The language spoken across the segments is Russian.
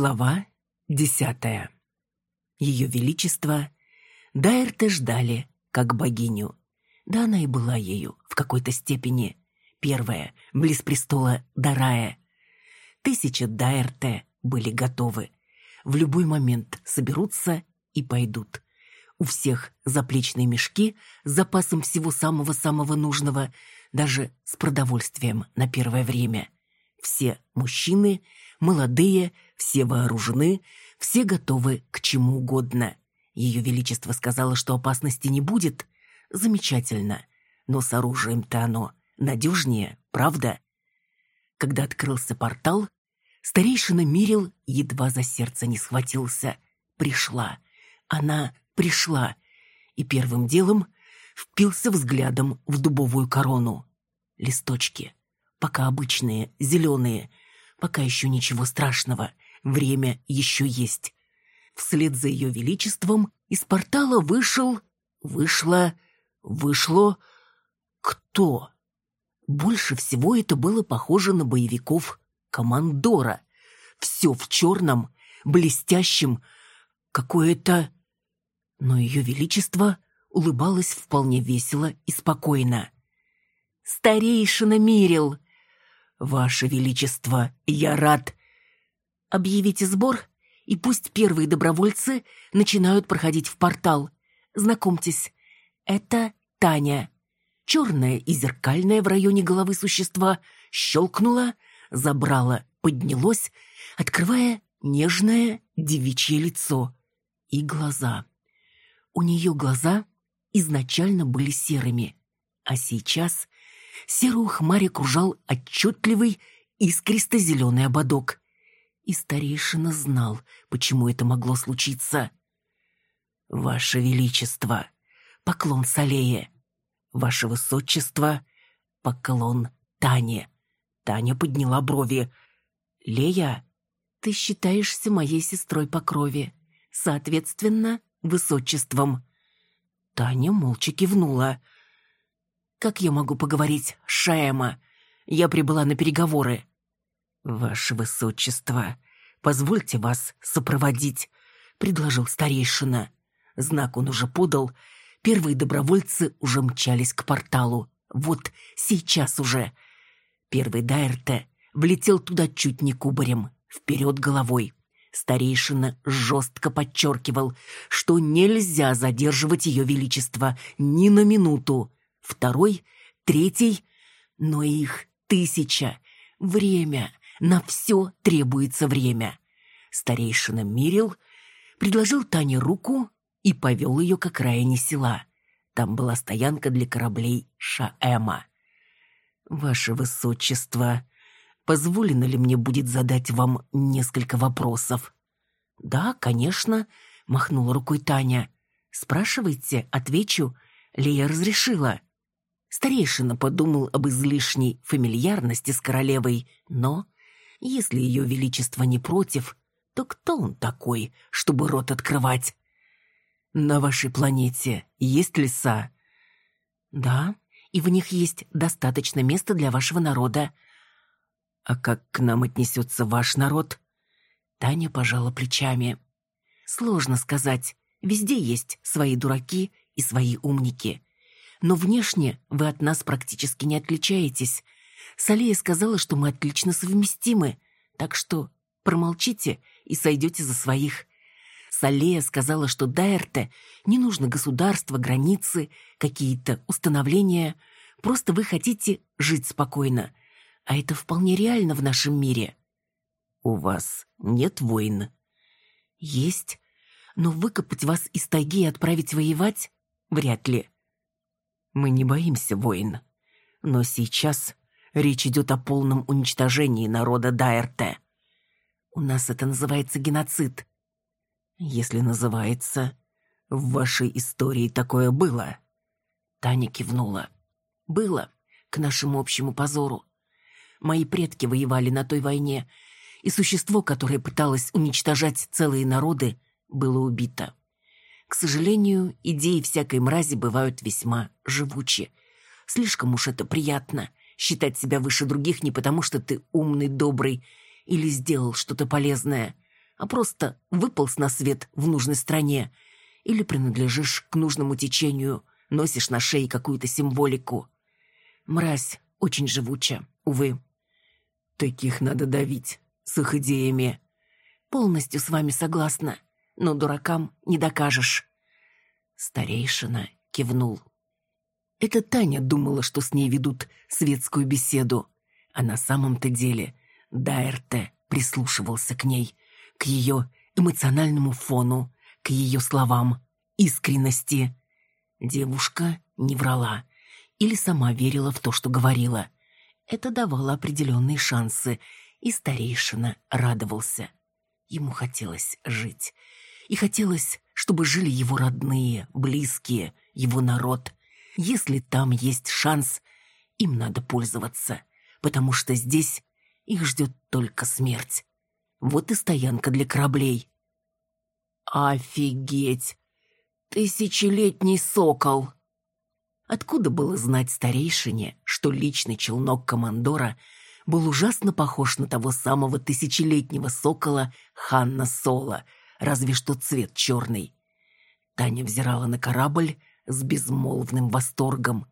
Глава десятая. Ее Величество Дайрте ждали, как богиню. Да она и была ею в какой-то степени. Первая, близ престола Дарая. Тысяча Дайрте были готовы. В любой момент соберутся и пойдут. У всех заплечные мешки с запасом всего самого-самого нужного, даже с продовольствием на первое время. Все мужчины, молодые, все вооружены, все готовы к чему угодно. Ее Величество сказала, что опасности не будет. Замечательно. Но с оружием-то оно надежнее, правда? Когда открылся портал, старейшина Мирил едва за сердце не схватился. Пришла. Она пришла. И первым делом впился взглядом в дубовую корону. Листочки. Пока обычные, зеленые. Пока еще ничего страшного. Время еще есть. Вслед за ее величеством из портала вышел... Вышло... Вышло... Кто? Больше всего это было похоже на боевиков командора. Все в черном, блестящем, какое-то... Но ее величество улыбалось вполне весело и спокойно. «Старейшина Мирил!» «Ваше величество, я рад...» «Объявите сбор, и пусть первые добровольцы начинают проходить в портал. Знакомьтесь, это Таня». Черное и зеркальное в районе головы существа щелкнуло, забрало, поднялось, открывая нежное девичье лицо и глаза. У нее глаза изначально были серыми, а сейчас серую хмарь окружал отчетливый искристо-зеленый ободок. И старейшина знал, почему это могло случиться. «Ваше Величество, поклон Салее! Ваше Высочество, поклон Тане!» Таня подняла брови. «Лея, ты считаешься моей сестрой по крови, соответственно, высочеством». Таня молча кивнула. «Как я могу поговорить, Шаэма? Я прибыла на переговоры». «Ваше высочество, позвольте вас сопроводить», — предложил старейшина. Знак он уже подал. Первые добровольцы уже мчались к порталу. Вот сейчас уже. Первый Дайрте влетел туда чуть не кубарем, вперед головой. Старейшина жестко подчеркивал, что нельзя задерживать ее величество ни на минуту. Второй, третий, но их тысяча. Время, на все требуется время. Старейшина Мирил предложил Тане руку и повел ее к окраине села. Там была стоянка для кораблей Шаэма. «Ваше Высочество», позволено ли мне будет задать вам несколько вопросов?» «Да, конечно», — махнула рукой Таня. «Спрашивайте, отвечу. Лея разрешила». Старейшина подумал об излишней фамильярности с королевой, но, если ее величество не против, то кто он такой, чтобы рот открывать? «На вашей планете есть леса?» «Да, и в них есть достаточно места для вашего народа», «А как к нам отнесется ваш народ?» Таня пожала плечами. «Сложно сказать. Везде есть свои дураки и свои умники. Но внешне вы от нас практически не отличаетесь. Салея сказала, что мы отлично совместимы, так что промолчите и сойдете за своих. Салея сказала, что Дайерте не нужно государство, границы, какие-то установления. Просто вы хотите жить спокойно, а это вполне реально в нашем мире. У вас нет войн? Есть. Но выкопать вас из тайги и отправить воевать? Вряд ли. Мы не боимся войн. Но сейчас речь идет о полном уничтожении народа Дайрте. У нас это называется геноцид. Если называется, в вашей истории такое было. Таня кивнула. Было, к нашему общему позору. Мои предки воевали на той войне, и существо, которое пыталось уничтожать целые народы, было убито. К сожалению, идеи всякой мрази бывают весьма живучи. Слишком уж это приятно — считать себя выше других не потому, что ты умный, добрый или сделал что-то полезное, а просто выполз на свет в нужной стране. Или принадлежишь к нужному течению, носишь на шее какую-то символику. Мразь очень живуча, увы. Таких надо давить, с их идеями. Полностью с вами согласна, но дуракам не докажешь. Старейшина кивнул. Это Таня думала, что с ней ведут светскую беседу, а на самом-то деле Дайрте прислушивался к ней, к ее эмоциональному фону, к ее словам, искренности. Девушка не врала или сама верила в то, что говорила. Это давало определенные шансы, и старейшина радовался. Ему хотелось жить. И хотелось, чтобы жили его родные, близкие, его народ. Если там есть шанс, им надо пользоваться, потому что здесь их ждет только смерть. Вот и стоянка для кораблей. Офигеть! Тысячелетний сокол! Откуда было знать старейшине, что личный челнок командора был ужасно похож на того самого тысячелетнего сокола Ханна Соло, разве что цвет черный. Таня взирала на корабль с безмолвным восторгом.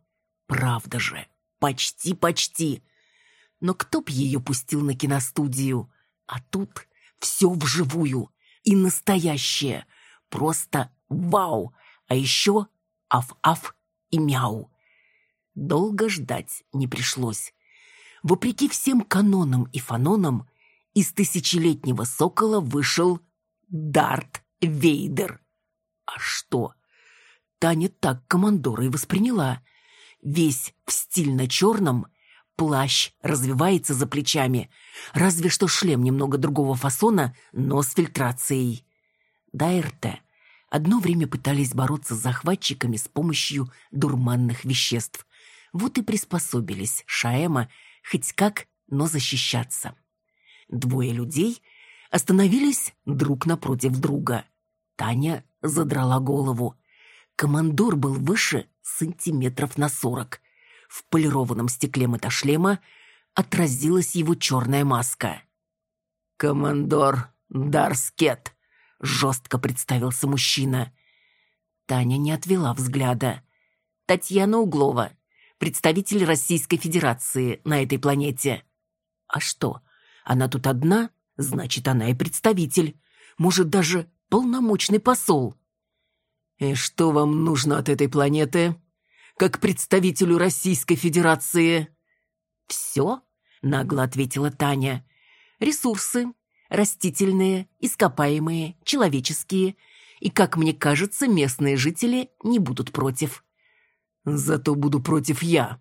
Правда же, почти-почти. Но кто б ее пустил на киностудию? А тут все вживую и настоящее. Просто вау! А еще аф-аф и мяу. Долго ждать не пришлось. Вопреки всем канонам и фанонам, из тысячелетнего сокола вышел Дарт Вейдер. А что? Таня так командора и восприняла. Весь в стильно-черном, плащ развивается за плечами, разве что шлем немного другого фасона, но с фильтрацией. Дайрте одно время пытались бороться с захватчиками с помощью дурманных веществ. Вот и приспособились Шаэма хоть как, но защищаться. Двое людей остановились друг напротив друга. Таня задрала голову. Командор был выше сантиметров на сорок. В полированном стекле мотошлема отразилась его черная маска. «Командор Дарскет», — жестко представился мужчина. Таня не отвела взгляда. «Татьяна Углова, представитель Российской Федерации на этой планете». «А что, она тут одна? Значит, она и представитель. Может, даже полномочный посол». «И что вам нужно от этой планеты? Как представителю Российской Федерации?» «Все», — нагло ответила Таня. «Ресурсы, растительные, ископаемые, человеческие. И, как мне кажется, местные жители не будут против». «Зато буду против я».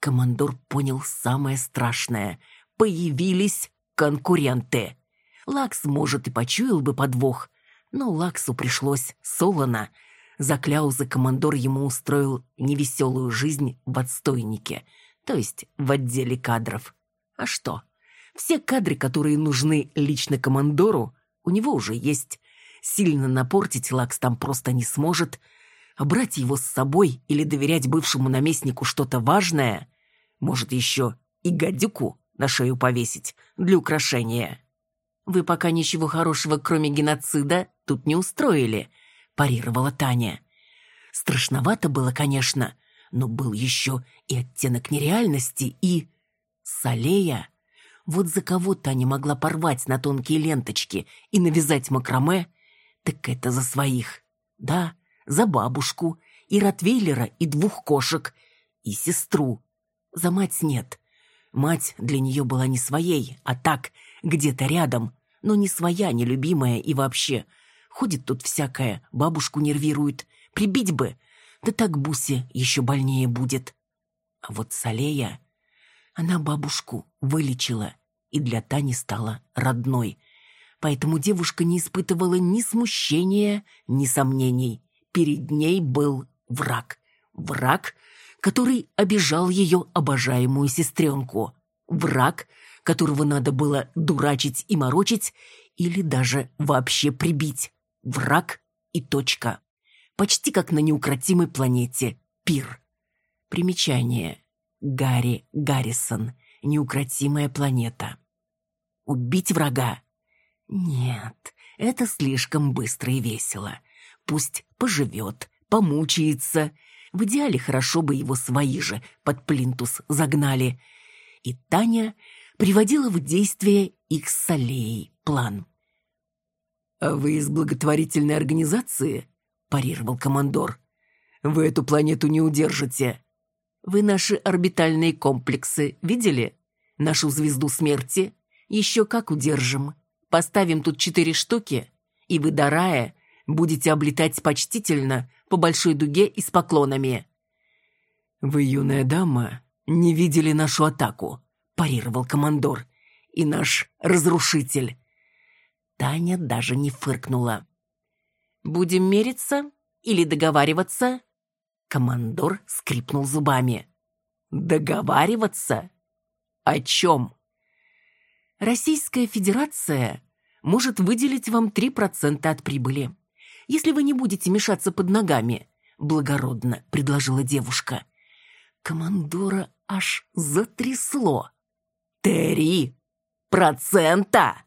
Командор понял самое страшное. Появились конкуренты. Лакс, может, и почуял бы подвох, но Лаксу пришлось солоно. За кляузы командор ему устроил невеселую жизнь в отстойнике, то есть в отделе кадров. А что? Все кадры, которые нужны лично командору, у него уже есть. Сильно напортить Лакс там просто не сможет. А брать его с собой или доверять бывшему наместнику что-то важное, может еще и гадюку на шею повесить для украшения. «Вы пока ничего хорошего, кроме геноцида, тут не устроили», – парировала Таня. Страшновато было, конечно, но был еще и оттенок нереальности, и... Салея. Вот за кого Таня могла порвать на тонкие ленточки и навязать макраме, так это за своих. Да, за бабушку, и Ротвейлера, и двух кошек, и сестру. За мать нет. Мать для нее была не своей, а так, где-то рядом, но не своя, не любимая и вообще. Ходит тут всякое, бабушку нервирует. Прибить бы. Да так Бусе еще больнее будет. А вот Салея... Она бабушку вылечила и для Тани стала родной. Поэтому девушка не испытывала ни смущения, ни сомнений. Перед ней был враг. Враг, который обижал ее обожаемую сестренку. Враг, которого надо было дурачить и морочить, или даже вообще прибить. Враг и точка. Почти как на неукротимой планете Пир. Примечание. Гарри Гаррисон. Неукротимая планета. Убить врага. Нет, это слишком быстро и весело. Пусть поживет, помучается. В идеале хорошо бы его свои же под плинтус загнали. И Таня приводила в действие их с Аллеей план. «А вы из благотворительной организации?» – парировал командор. «Вы эту планету не удержите. Вы наши орбитальные комплексы видели? Нашу звезду смерти? Еще как удержим. Поставим тут четыре штуки, и вы, Дарая, будете облетать почтительно по большой дуге и с поклонами». «Вы, юная дама, не видели нашу атаку», – парировал командор. «И наш разрушитель». Таня даже не фыркнула. «Будем мериться или договариваться?» Командор скрипнул зубами. «Договариваться? О чем?» «Российская Федерация может выделить вам 3% от прибыли, если вы не будете мешаться под ногами», благородно предложила девушка. Командора аж затрясло. «Три процента!»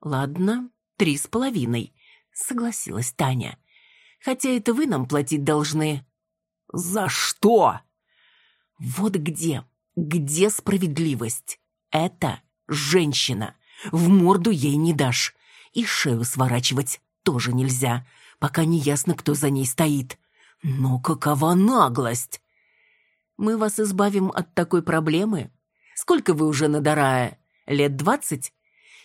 «Ладно, три с половиной», — согласилась Таня. «Хотя это вы нам платить должны». «За что?» «Вот где, где справедливость? Это женщина. В морду ей не дашь. И шею сворачивать тоже нельзя, пока не ясно, кто за ней стоит. Но какова наглость!» «Мы вас избавим от такой проблемы. Сколько вы уже на Дарае? Лет двадцать?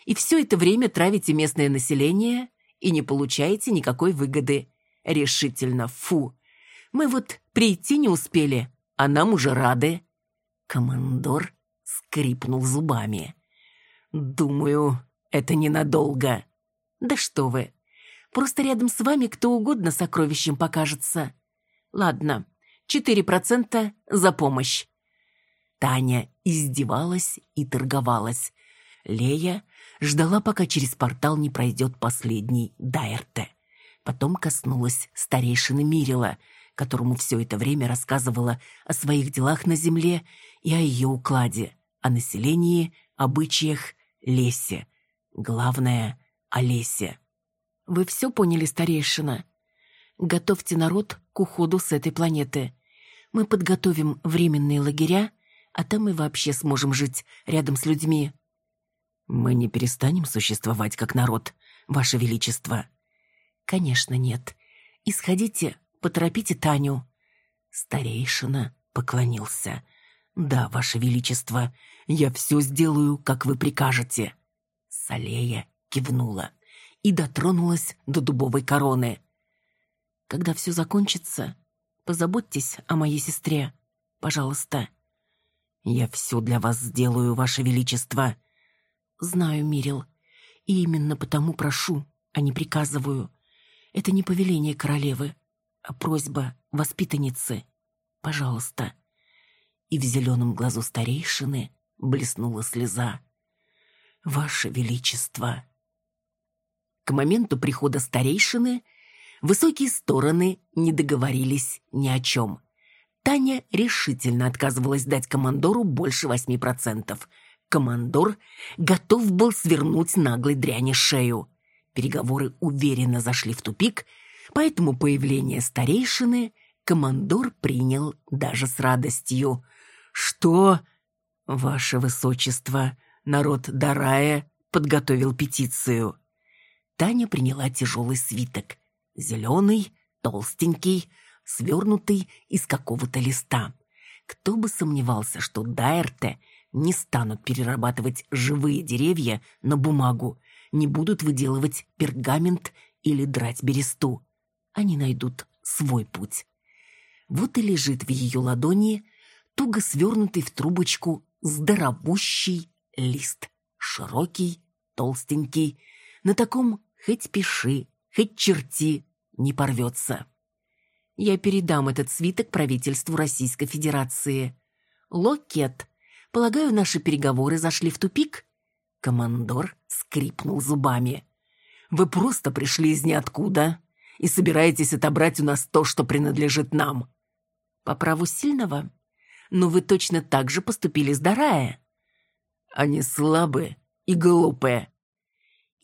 И все это время травите местное население и не получаете никакой выгоды. Решительно, фу. Мы вот прийти не успели, а нам уже рады. Командор скрипнул зубами. Думаю, это ненадолго. Да что вы. Просто рядом с вами кто угодно сокровищем покажется. Ладно, четыре процента за помощь. Таня издевалась и торговалась. Лея ждала, пока через портал не пройдет последний Дайрте. Потом коснулась старейшины Мирила, которому все это время рассказывала о своих делах на земле и о ее укладе, о населении, обычаях, лесе. Главное — о лесе. «Вы все поняли, старейшина? Готовьте народ к уходу с этой планеты. Мы подготовим временные лагеря, а там и вообще сможем жить рядом с людьми». «Мы не перестанем существовать как народ, Ваше Величество?» «Конечно нет. Исходите, поторопите Таню». Старейшина поклонился. «Да, Ваше Величество, я все сделаю, как вы прикажете». Салея кивнула и дотронулась до дубовой короны. «Когда все закончится, позаботьтесь о моей сестре, пожалуйста». «Я все для вас сделаю, Ваше Величество», Знаю, Мирил. И именно потому прошу, а не приказываю. Это не повеление королевы, а просьба воспитанницы. Пожалуйста. И в зеленом глазу старейшины блеснула слеза. Ваше Величество. К моменту прихода старейшины высокие стороны не договорились ни о чем. Таня решительно отказывалась дать командору больше восьми процентов – Командор готов был свернуть наглой дряни шею. Переговоры уверенно зашли в тупик, поэтому появление старейшины командор принял даже с радостью. «Что?» «Ваше Высочество, народ Дарая подготовил петицию». Таня приняла тяжелый свиток. Зеленый, толстенький, свернутый из какого-то листа. Кто бы сомневался, что Дайрте — не станут перерабатывать живые деревья на бумагу, не будут выделывать пергамент или драть бересту. Они найдут свой путь. Вот и лежит в ее ладони туго свернутый в трубочку здоровущий лист. Широкий, толстенький. На таком хоть пиши, хоть черти, не порвется. Я передам этот свиток правительству Российской Федерации. Локет Полагаю, наши переговоры зашли в тупик?» Командор скрипнул зубами. «Вы просто пришли из ниоткуда и собираетесь отобрать у нас то, что принадлежит нам». «По праву сильного? Но вы точно так же поступили с Дарая». «Они слабые и глупые».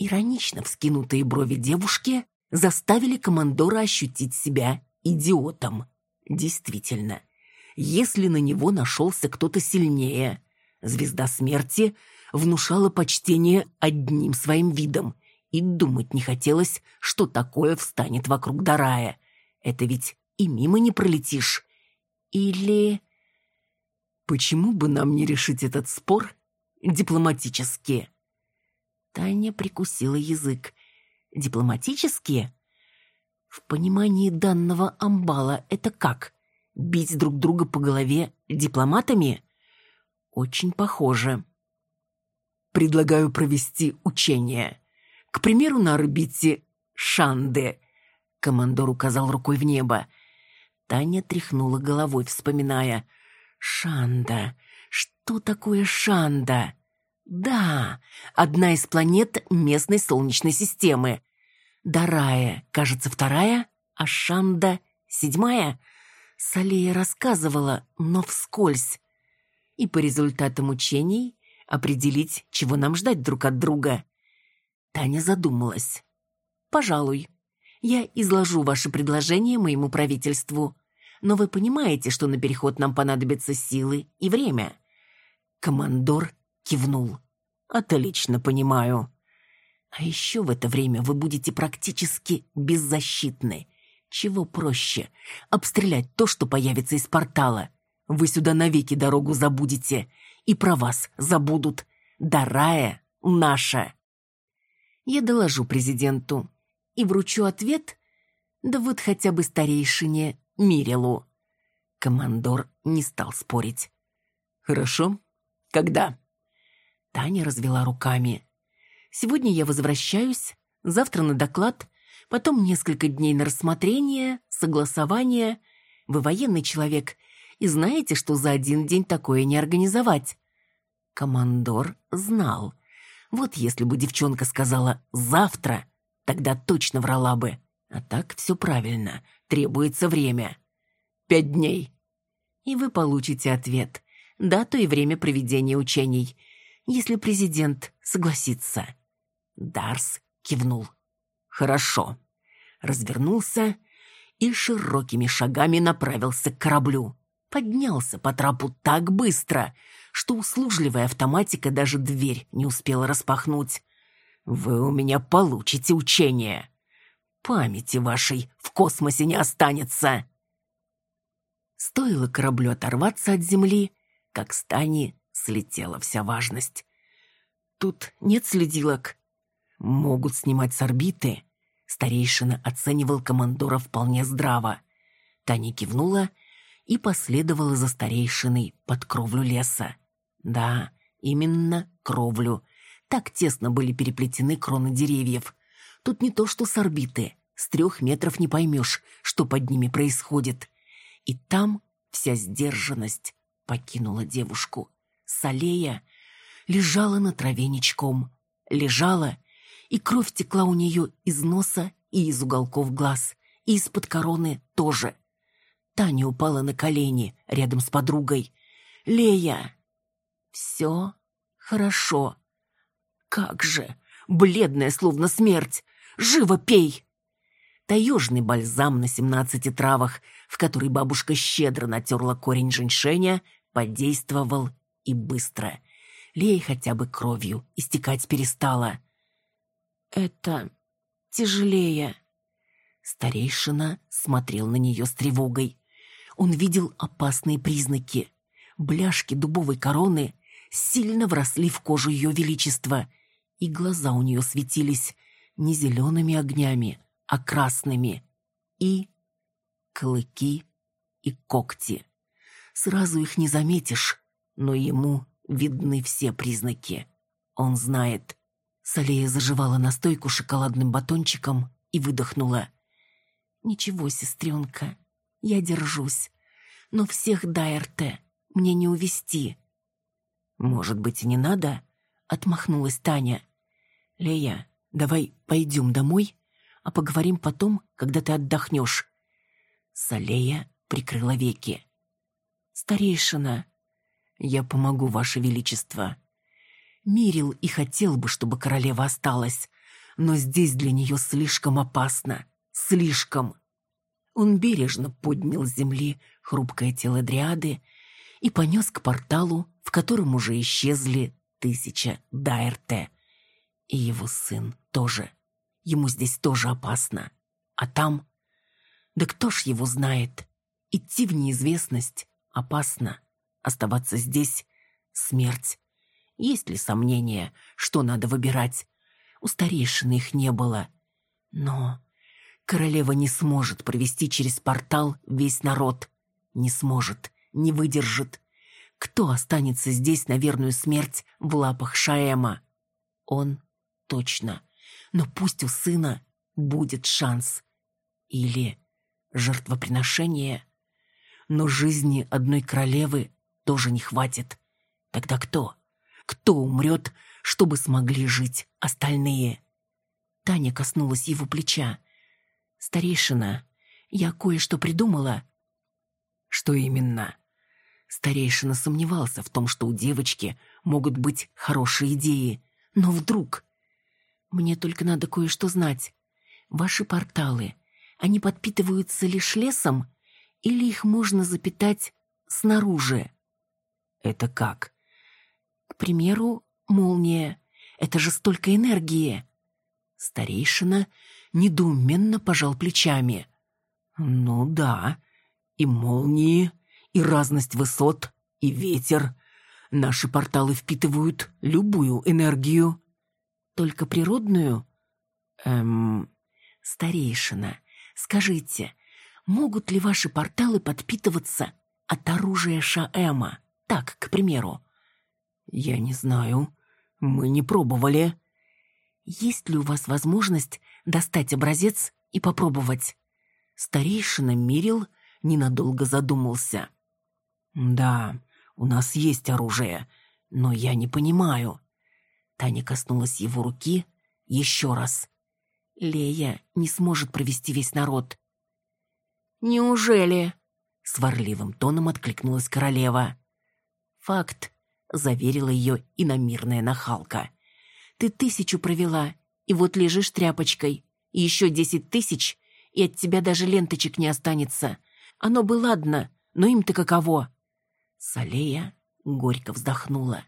Иронично вскинутые брови девушки заставили командора ощутить себя идиотом. Действительно, если на него нашелся кто-то сильнее, звезда смерти внушала почтение одним своим видом, и думать не хотелось, что такое встанет вокруг Дарая. Это ведь и мимо не пролетишь. Или... Почему бы нам не решить этот спор дипломатически? Таня прикусила язык. Дипломатически? В понимании данного амбала это как? Бить друг друга по голове дипломатами? Очень похоже. Предлагаю провести учение. К примеру, на орбите Шанды. Командор указал рукой в небо. Таня тряхнула головой, вспоминая. «Шанда! Что такое Шанда?» «Да, одна из планет местной Солнечной системы. Дарая, кажется, вторая, а Шанда — седьмая. Салея рассказывала, но вскользь. И по результатам учений определить, чего нам ждать друг от друга». Таня задумалась. «Пожалуй, я изложу ваше предложение моему правительству но вы понимаете, что на переход нам понадобятся силы и время». Командор кивнул. «Отлично понимаю. А еще в это время вы будете практически беззащитны. Чего проще? Обстрелять то, что появится из портала. Вы сюда навеки дорогу забудете. И про вас забудут. Дарая наша». Я доложу президенту и вручу ответ, да вот хотя бы старейшине Мирилу. Командор не стал спорить. «Хорошо. Когда?» Таня развела руками. «Сегодня я возвращаюсь, завтра на доклад, потом несколько дней на рассмотрение, согласование. Вы военный человек и знаете, что за один день такое не организовать». Командор знал. Вот если бы девчонка сказала «завтра», тогда точно врала бы. А так все правильно, требуется время. Пять дней. И вы получите ответ, дату и время проведения учений, если президент согласится. Дарс кивнул. Хорошо. Развернулся и широкими шагами направился к кораблю. Поднялся по трапу так быстро, что услужливая автоматика даже дверь не успела распахнуть. «Вы у меня получите учение!» памяти вашей в космосе не останется. Стоило кораблю оторваться от земли, как с Тани слетела вся важность. Тут нет следилок. Могут снимать с орбиты. Старейшина оценивал командора вполне здраво. Таня кивнула и последовала за старейшиной под кровлю леса. Да, именно кровлю. Так тесно были переплетены кроны деревьев. Тут не то что с орбиты. С трех метров не поймешь, что под ними происходит. И там вся сдержанность покинула девушку. Салея лежала на траве ничком. Лежала, и кровь текла у нее из носа и из уголков глаз, и из-под короны тоже. Таня упала на колени рядом с подругой. «Лея!» «Все хорошо». «Как же! Бледная, словно смерть! Живо пей!» Таежный бальзам на семнадцати травах, в который бабушка щедро натерла корень женьшеня, подействовал и быстро. Лея хотя бы кровью истекать перестала. «Это тяжелее». Старейшина смотрел на нее с тревогой. Он видел опасные признаки. Бляшки дубовой короны сильно вросли в кожу ее величества, и глаза у нее светились не зелеными огнями, а красными. И клыки и когти. Сразу их не заметишь, но ему видны все признаки. Он знает. Салея заживала настойку шоколадным батончиком и выдохнула. «Ничего, сестренка, я держусь. Но всех Дайерте мне не увести. «Может быть, и не надо?» — отмахнулась Таня. «Лея, давай пойдем домой, а поговорим потом, когда ты отдохнешь». Салея прикрыла веки. «Старейшина, я помогу, Ваше Величество. Мирил и хотел бы, чтобы королева осталась, но здесь для нее слишком опасно. Слишком. Он бережно поднял с земли хрупкое тело Дриады и понес к порталу, в котором уже исчезли тысяча Дайрте. И его сын тоже. Ему здесь тоже опасно. А там... Да кто ж его знает? Идти в неизвестность опасно. Оставаться здесь — смерть. Есть ли сомнения, что надо выбирать? У старейшины их не было. Но королева не сможет провести через портал весь народ. Не сможет, не выдержит. Кто останется здесь на верную смерть в лапах Шаэма? Он точно. Но пусть у сына будет шанс. Или жертвоприношение. Но жизни одной королевы тоже не хватит. Тогда кто? Кто умрет, чтобы смогли жить остальные? Таня коснулась его плеча. «Старейшина, я кое-что придумала». «Что именно?» Старейшина сомневался в том, что у девочки могут быть хорошие идеи. Но вдруг... Мне только надо кое-что знать. Ваши порталы, они подпитываются лишь лесом или их можно запитать снаружи? Это как? К примеру, молния. Это же столько энергии. Старейшина недоуменно пожал плечами. Ну да, и молнии, и разность высот, и ветер. Наши порталы впитывают любую энергию. Только природную? Эм, старейшина, скажите, могут ли ваши порталы подпитываться от оружия Шаэма? Так, к примеру. Я не знаю. Мы не пробовали. Есть ли у вас возможность достать образец и попробовать? Старейшина Мирил ненадолго задумался. Да, у нас есть оружие, но я не понимаю. Таня коснулась его руки еще раз. Лея не сможет провести весь народ. «Неужели?» — сварливым тоном откликнулась королева. «Факт», — заверила ее иномирная нахалка. «Ты тысячу провела, и вот лежишь тряпочкой. И еще десять тысяч, и от тебя даже ленточек не останется. Оно бы ладно, но им-то каково?» Салея горько вздохнула.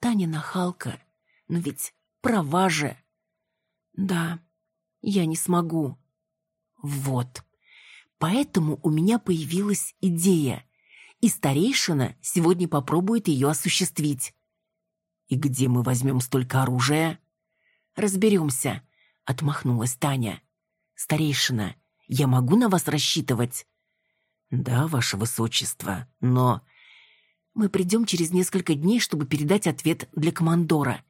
Таня нахалка, но ведь права же. Да, я не смогу. Вот. Поэтому у меня появилась идея. И старейшина сегодня попробует ее осуществить. И где мы возьмем столько оружия? Разберемся, отмахнулась Таня. Старейшина, я могу на вас рассчитывать? Да, ваше высочество, но... Мы придем через несколько дней, чтобы передать ответ для командора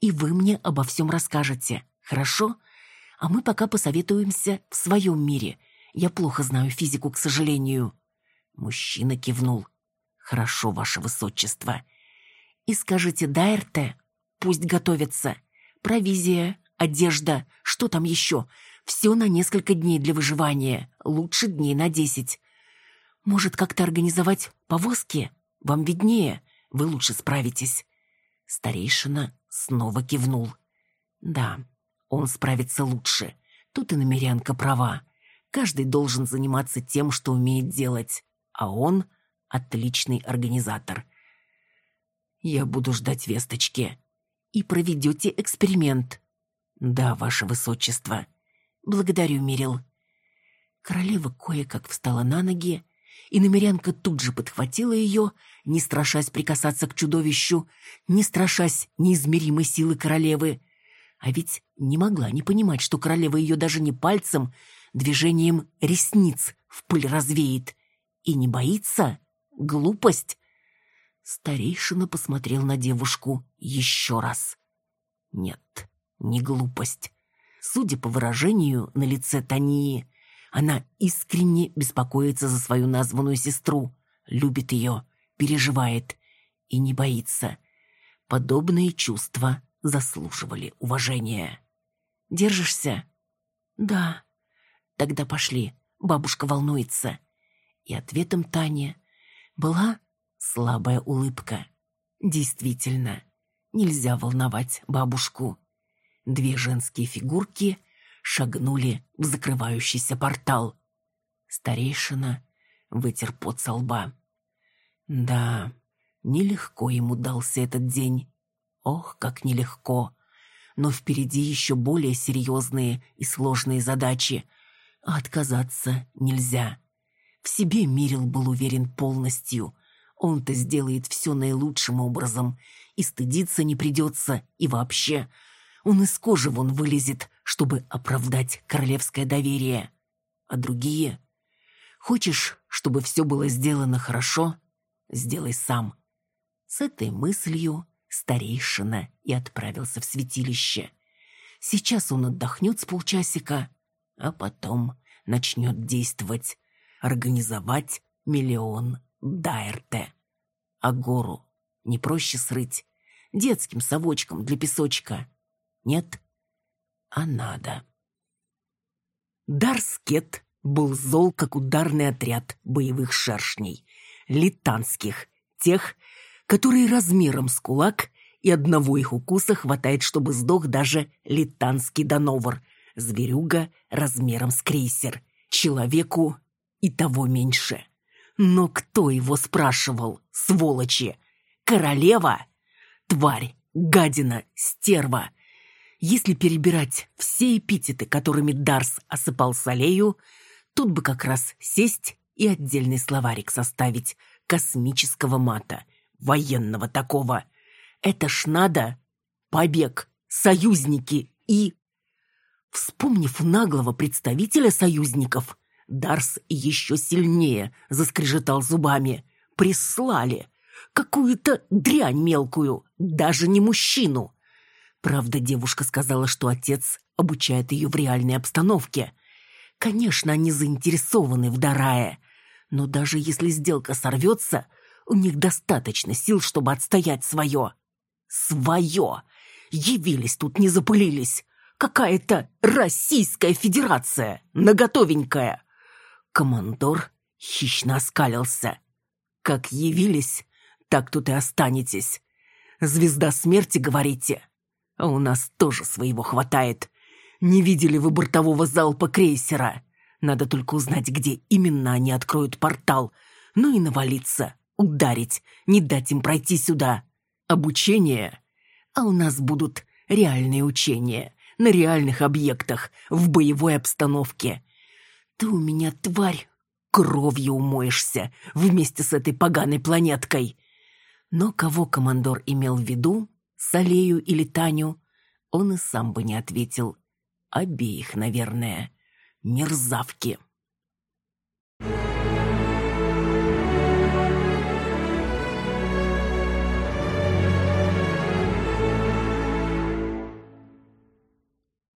и вы мне обо всем расскажете, хорошо? А мы пока посоветуемся в своем мире. Я плохо знаю физику, к сожалению». Мужчина кивнул. «Хорошо, ваше высочество. И скажите Дайрте, пусть готовится. Провизия, одежда, что там еще? Все на несколько дней для выживания, лучше дней на десять. Может, как-то организовать повозки? Вам виднее, вы лучше справитесь». Старейшина снова кивнул. Да, он справится лучше. Тут и намерянка права. Каждый должен заниматься тем, что умеет делать. А он — отличный организатор. Я буду ждать весточки. И проведете эксперимент. Да, ваше высочество. Благодарю, Мирил. Королева кое-как встала на ноги и намерянка тут же подхватила ее, не страшась прикасаться к чудовищу, не страшась неизмеримой силы королевы. А ведь не могла не понимать, что королева ее даже не пальцем, движением ресниц в пыль развеет. И не боится? Глупость? Старейшина посмотрел на девушку еще раз. Нет, не глупость. Судя по выражению на лице Тании, она искренне беспокоится за свою названную сестру, любит ее, переживает и не боится. Подобные чувства заслуживали уважения. «Держишься?» «Да». «Тогда пошли, бабушка волнуется». И ответом Тане была слабая улыбка. Действительно, нельзя волновать бабушку. две женские фигурки шагнули в закрывающийся портал. Старейшина вытер пот со лба. Да, нелегко ему дался этот день. Ох, как нелегко. Но впереди еще более серьезные и сложные задачи. А отказаться нельзя. В себе Мирил был уверен полностью. Он-то сделает все наилучшим образом. И стыдиться не придется, и вообще. Он из кожи вон вылезет, чтобы оправдать королевское доверие. А другие? Хочешь, чтобы все было сделано хорошо? Сделай сам. С этой мыслью старейшина и отправился в святилище. Сейчас он отдохнет с полчасика, а потом начнет действовать, организовать миллион Дайрте. А гору не проще срыть детским совочком для песочка. Нет? А надо. Дарскет был зол, как ударный отряд боевых шершней. Литанских, тех, которые размером с кулак, и одного их укуса хватает, чтобы сдох даже литанский доновар, зверюга размером с крейсер, человеку и того меньше. Но кто его спрашивал, сволочи? Королева? Тварь, гадина, стерва. Если перебирать все эпитеты, которыми Дарс осыпал Салею, тут бы как раз сесть и отдельный словарик составить космического мата, военного такого. Это ж надо. Побег, союзники и... Вспомнив наглого представителя союзников, Дарс еще сильнее заскрежетал зубами. Прислали. Какую-то дрянь мелкую, даже не мужчину. Правда, девушка сказала, что отец обучает ее в реальной обстановке. Конечно, они заинтересованы в Дарае, но даже если сделка сорвется, у них достаточно сил, чтобы отстоять свое. Свое! Явились тут, не запылились. Какая-то Российская Федерация, наготовенькая. Командор хищно оскалился. Как явились, так тут и останетесь. Звезда смерти, говорите? А у нас тоже своего хватает. Не видели вы бортового залпа крейсера? Надо только узнать, где именно они откроют портал. Ну и навалиться, ударить, не дать им пройти сюда. Обучение? А у нас будут реальные учения на реальных объектах, в боевой обстановке. Ты у меня, тварь, кровью умоешься вместе с этой поганой планеткой. Но кого командор имел в виду, Салею или Таню, он и сам бы не ответил. Обеих, наверное. Мерзавки.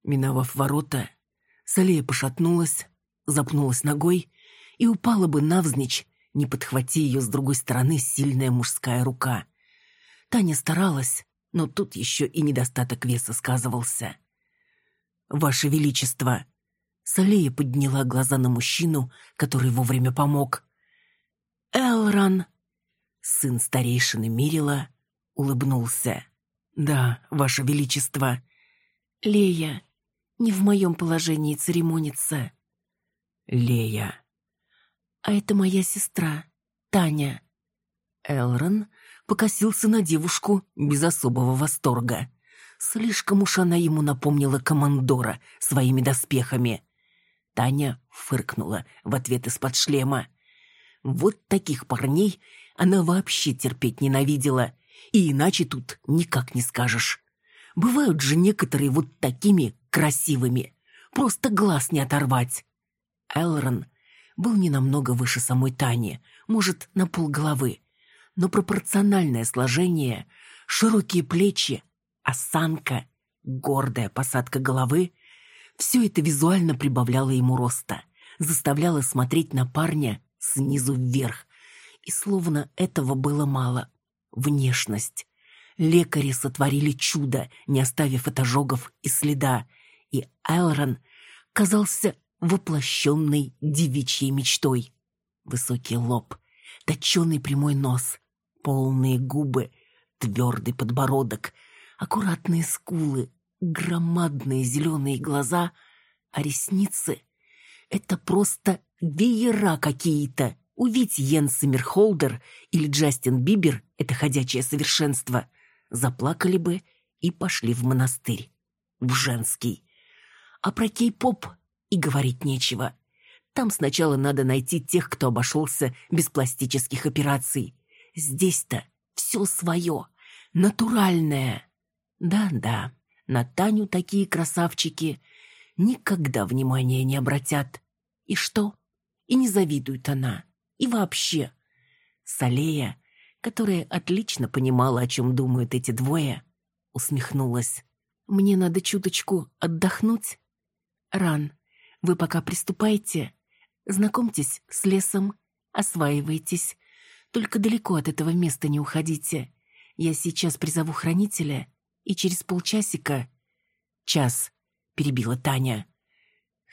Миновав ворота, Салея пошатнулась, запнулась ногой и упала бы навзничь, не подхвати ее с другой стороны сильная мужская рука. Таня старалась, но тут еще и недостаток веса сказывался. «Ваше Величество!» Салея подняла глаза на мужчину, который вовремя помог. «Элран!» Сын старейшины Мирила улыбнулся. «Да, Ваше Величество!» «Лея, не в моем положении церемониться». «Лея». «А это моя сестра, Таня». Элрон покосился на девушку без особого восторга. Слишком уж она ему напомнила командора своими доспехами. Таня фыркнула в ответ из-под шлема. Вот таких парней она вообще терпеть ненавидела, и иначе тут никак не скажешь. Бывают же некоторые вот такими красивыми, просто глаз не оторвать. Элрон был не намного выше самой Тани, может, на полголовы, но пропорциональное сложение, широкие плечи, осанка, гордая посадка головы — все это визуально прибавляло ему роста, заставляло смотреть на парня снизу вверх. И словно этого было мало. Внешность. Лекари сотворили чудо, не оставив от и следа, и Элрон казался воплощенной девичьей мечтой. Высокий лоб, точеный прямой нос, полные губы, твердый подбородок, аккуратные скулы, громадные зеленые глаза, а ресницы — это просто веера какие-то. Увидь Йенс Мерхолдер или Джастин Бибер — это ходячее совершенство. Заплакали бы и пошли в монастырь. В женский. А про кей-поп и говорить нечего. Там сначала надо найти тех, кто обошелся без пластических операций. Здесь-то все свое, натуральное. Да-да, на Таню такие красавчики никогда внимания не обратят. И что? И не завидует она. И вообще. Салея, которая отлично понимала, о чем думают эти двое, усмехнулась. «Мне надо чуточку отдохнуть. Ран, вы пока приступайте. Знакомьтесь с лесом, осваивайтесь. Только далеко от этого места не уходите. Я сейчас призову хранителя, и через полчасика... Час, перебила Таня.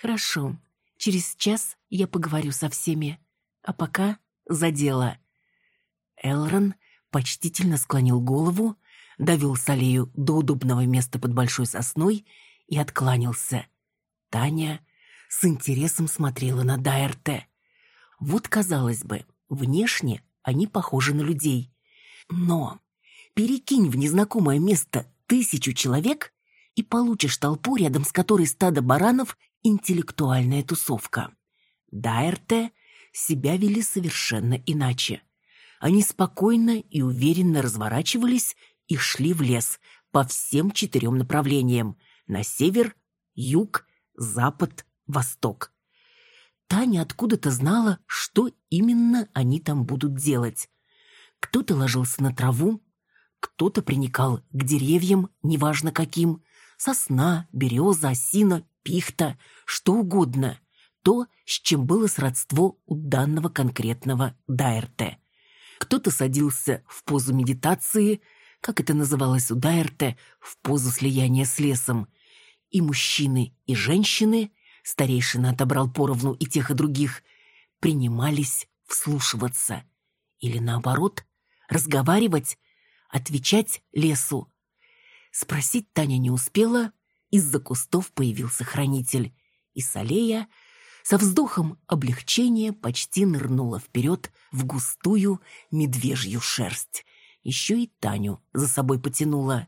Хорошо, через час я поговорю со всеми. А пока за дело. Элрон почтительно склонил голову, довел Салею до удобного места под большой сосной и откланялся. Таня с интересом смотрела на Дайерте. Вот, казалось бы, внешне они похожи на людей. Но перекинь в незнакомое место тысячу человек и получишь толпу, рядом с которой стадо баранов – интеллектуальная тусовка. Дайерте себя вели совершенно иначе. Они спокойно и уверенно разворачивались и шли в лес по всем четырем направлениям – на север, юг, запад, восток. Таня откуда-то знала, что именно они там будут делать. Кто-то ложился на траву, кто-то приникал к деревьям, неважно каким, сосна, береза, осина, пихта, что угодно, то, с чем было сродство у данного конкретного Дайрте. Кто-то садился в позу медитации, как это называлось у Дайрте, в позу слияния с лесом, и мужчины, и женщины, старейшина отобрал поровну и тех, и других, принимались вслушиваться. Или наоборот, разговаривать, отвечать лесу. Спросить Таня не успела, из-за кустов появился хранитель, и Салея со вздохом облегчения почти нырнула вперед в густую медвежью шерсть. Еще и Таню за собой потянула.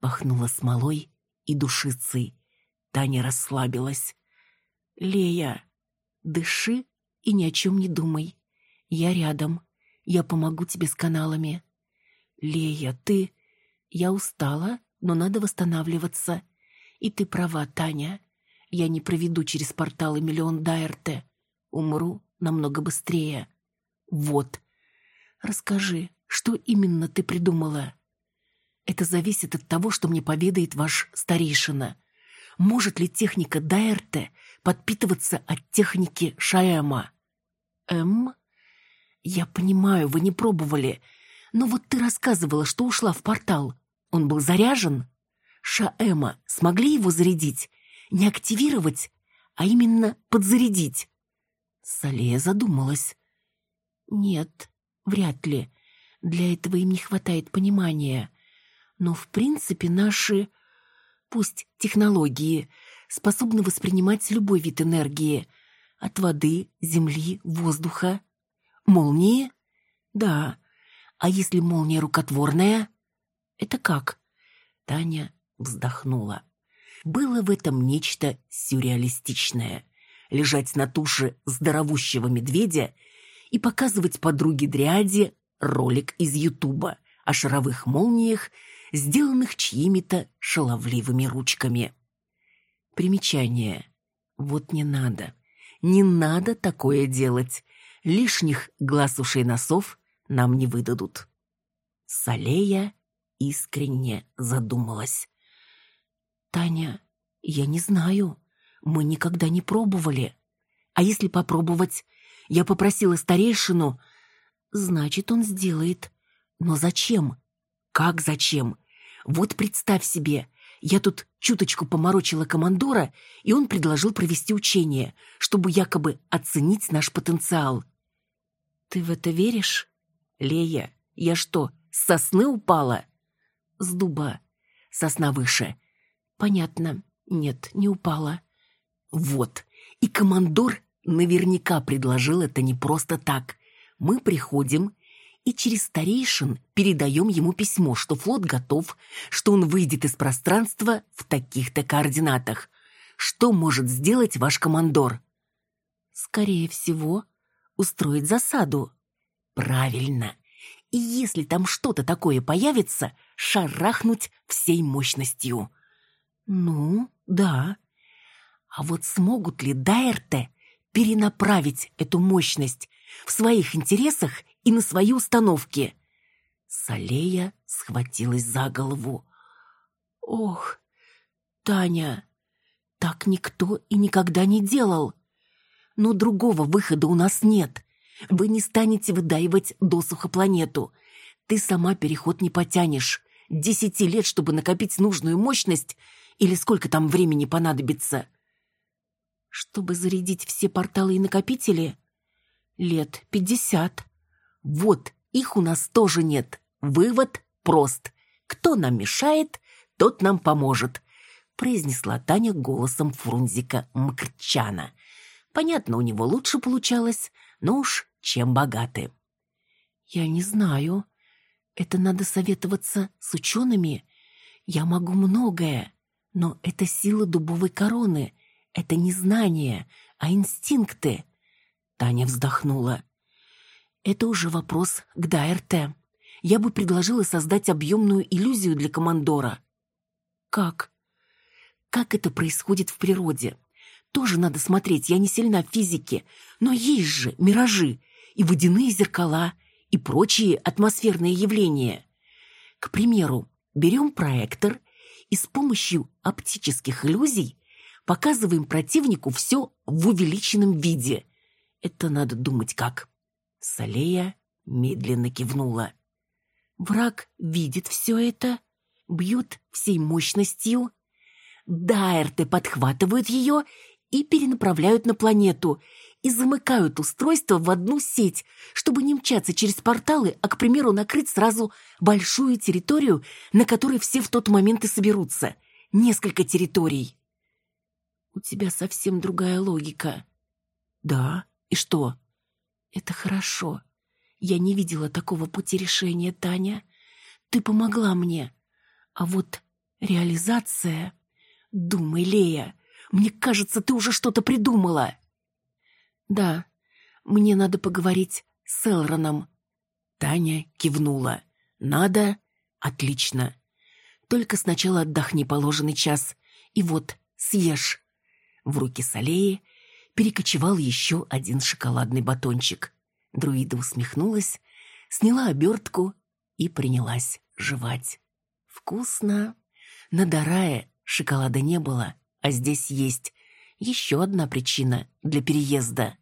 Пахнула смолой и душицей. Таня расслабилась. «Лея, дыши и ни о чем не думай. Я рядом. Я помогу тебе с каналами. Лея, ты... Я устала, но надо восстанавливаться. И ты права, Таня. Я не проведу через порталы миллион Дайрте. Умру намного быстрее. Вот. Расскажи, что именно ты придумала? Это зависит от того, что мне поведает ваш старейшина. Может ли техника Дайрте подпитываться от техники Шаэма? Эм? Я понимаю, вы не пробовали, но вот ты рассказывала, что ушла в портал. Он был заряжен? Шаэма смогли его зарядить? Не активировать, а именно подзарядить? Салея задумалась. Нет, вряд ли. Для этого им не хватает понимания. Но, в принципе, наши, пусть технологии, способны воспринимать любой вид энергии. От воды, земли, воздуха. Молнии? Да. А если молния рукотворная? Это как? Таня вздохнула. Было в этом нечто сюрреалистичное. Лежать на туше здоровущего медведя и показывать подруге Дриаде ролик из Ютуба о шаровых молниях, сделанных чьими-то шаловливыми ручками. Примечание. Вот не надо. Не надо такое делать. Лишних глаз ушей носов нам не выдадут. Салея искренне задумалась. «Таня, я не знаю. Мы никогда не пробовали. А если попробовать? Я попросила старейшину. Значит, он сделает. Но зачем? Как зачем? Вот представь себе, я тут чуточку поморочила командора, и он предложил провести учение, чтобы якобы оценить наш потенциал. Ты в это веришь? Лея, я что, с сосны упала? С дуба. Сосна выше. Понятно. Нет, не упала. Вот. И командор наверняка предложил это не просто так. Мы приходим и через старейшин передаем ему письмо, что флот готов, что он выйдет из пространства в таких-то координатах. Что может сделать ваш командор? Скорее всего, устроить засаду. Правильно. И если там что-то такое появится, шарахнуть всей мощностью. Ну, да. А вот смогут ли Дайерте перенаправить эту мощность в своих интересах и на свои установки. Салея схватилась за голову. «Ох, Таня, так никто и никогда не делал. Но другого выхода у нас нет. Вы не станете выдаивать досуха планету. Ты сама переход не потянешь. Десяти лет, чтобы накопить нужную мощность, или сколько там времени понадобится?» «Чтобы зарядить все порталы и накопители?» «Лет пятьдесят». Вот, их у нас тоже нет. Вывод прост. Кто нам мешает, тот нам поможет, произнесла Таня голосом Фрунзика Мкрчана. Понятно, у него лучше получалось, но уж чем богаты. Я не знаю. Это надо советоваться с учеными. Я могу многое, но это сила дубовой короны. Это не знания, а инстинкты. Таня вздохнула. Это уже вопрос к ДАРТ. Я бы предложила создать объемную иллюзию для командора. Как? Как это происходит в природе? Тоже надо смотреть, я не сильна в физике, но есть же миражи и водяные зеркала, и прочие атмосферные явления. К примеру, берем проектор и с помощью оптических иллюзий показываем противнику все в увеличенном виде. Это надо думать как. Салея медленно кивнула. Враг видит все это, бьют всей мощностью. Дайерты подхватывают ее и перенаправляют на планету и замыкают устройство в одну сеть, чтобы не мчаться через порталы, а, к примеру, накрыть сразу большую территорию, на которой все в тот момент и соберутся. Несколько территорий. У тебя совсем другая логика. Да, и что? Это хорошо. Я не видела такого пути решения, Таня. Ты помогла мне. А вот реализация... Думай, Лея, мне кажется, ты уже что-то придумала. Да, мне надо поговорить с Элроном. Таня кивнула. Надо? Отлично. Только сначала отдохни положенный час. И вот, съешь. В руки Салеи перекочевал еще один шоколадный батончик. Друида усмехнулась, сняла обертку и принялась жевать. Вкусно. На Дарае шоколада не было, а здесь есть. Еще одна причина для переезда.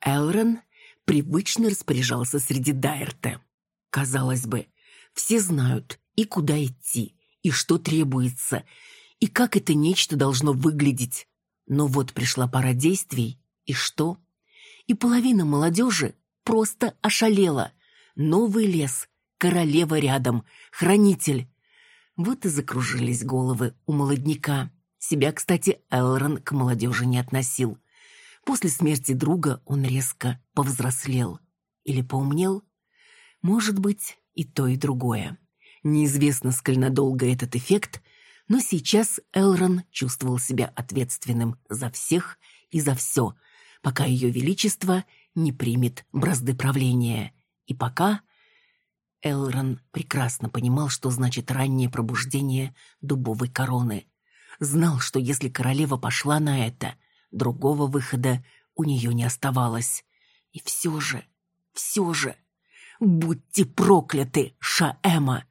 Элрон привычно распоряжался среди Дайерта. Казалось бы, все знают и куда идти, и что требуется, и как это нечто должно выглядеть. Но вот пришла пора действий, и что? И половина молодежи просто ошалела. Новый лес, королева рядом, хранитель. Вот и закружились головы у молодняка. Себя, кстати, Элрон к молодежи не относил. После смерти друга он резко повзрослел. Или поумнел? Может быть, и то, и другое. Неизвестно, сколь надолго этот эффект но сейчас Элрон чувствовал себя ответственным за всех и за все, пока ее величество не примет бразды правления. И пока Элрон прекрасно понимал, что значит раннее пробуждение дубовой короны. Знал, что если королева пошла на это, другого выхода у нее не оставалось. И все же, все же, будьте прокляты, Шаэма!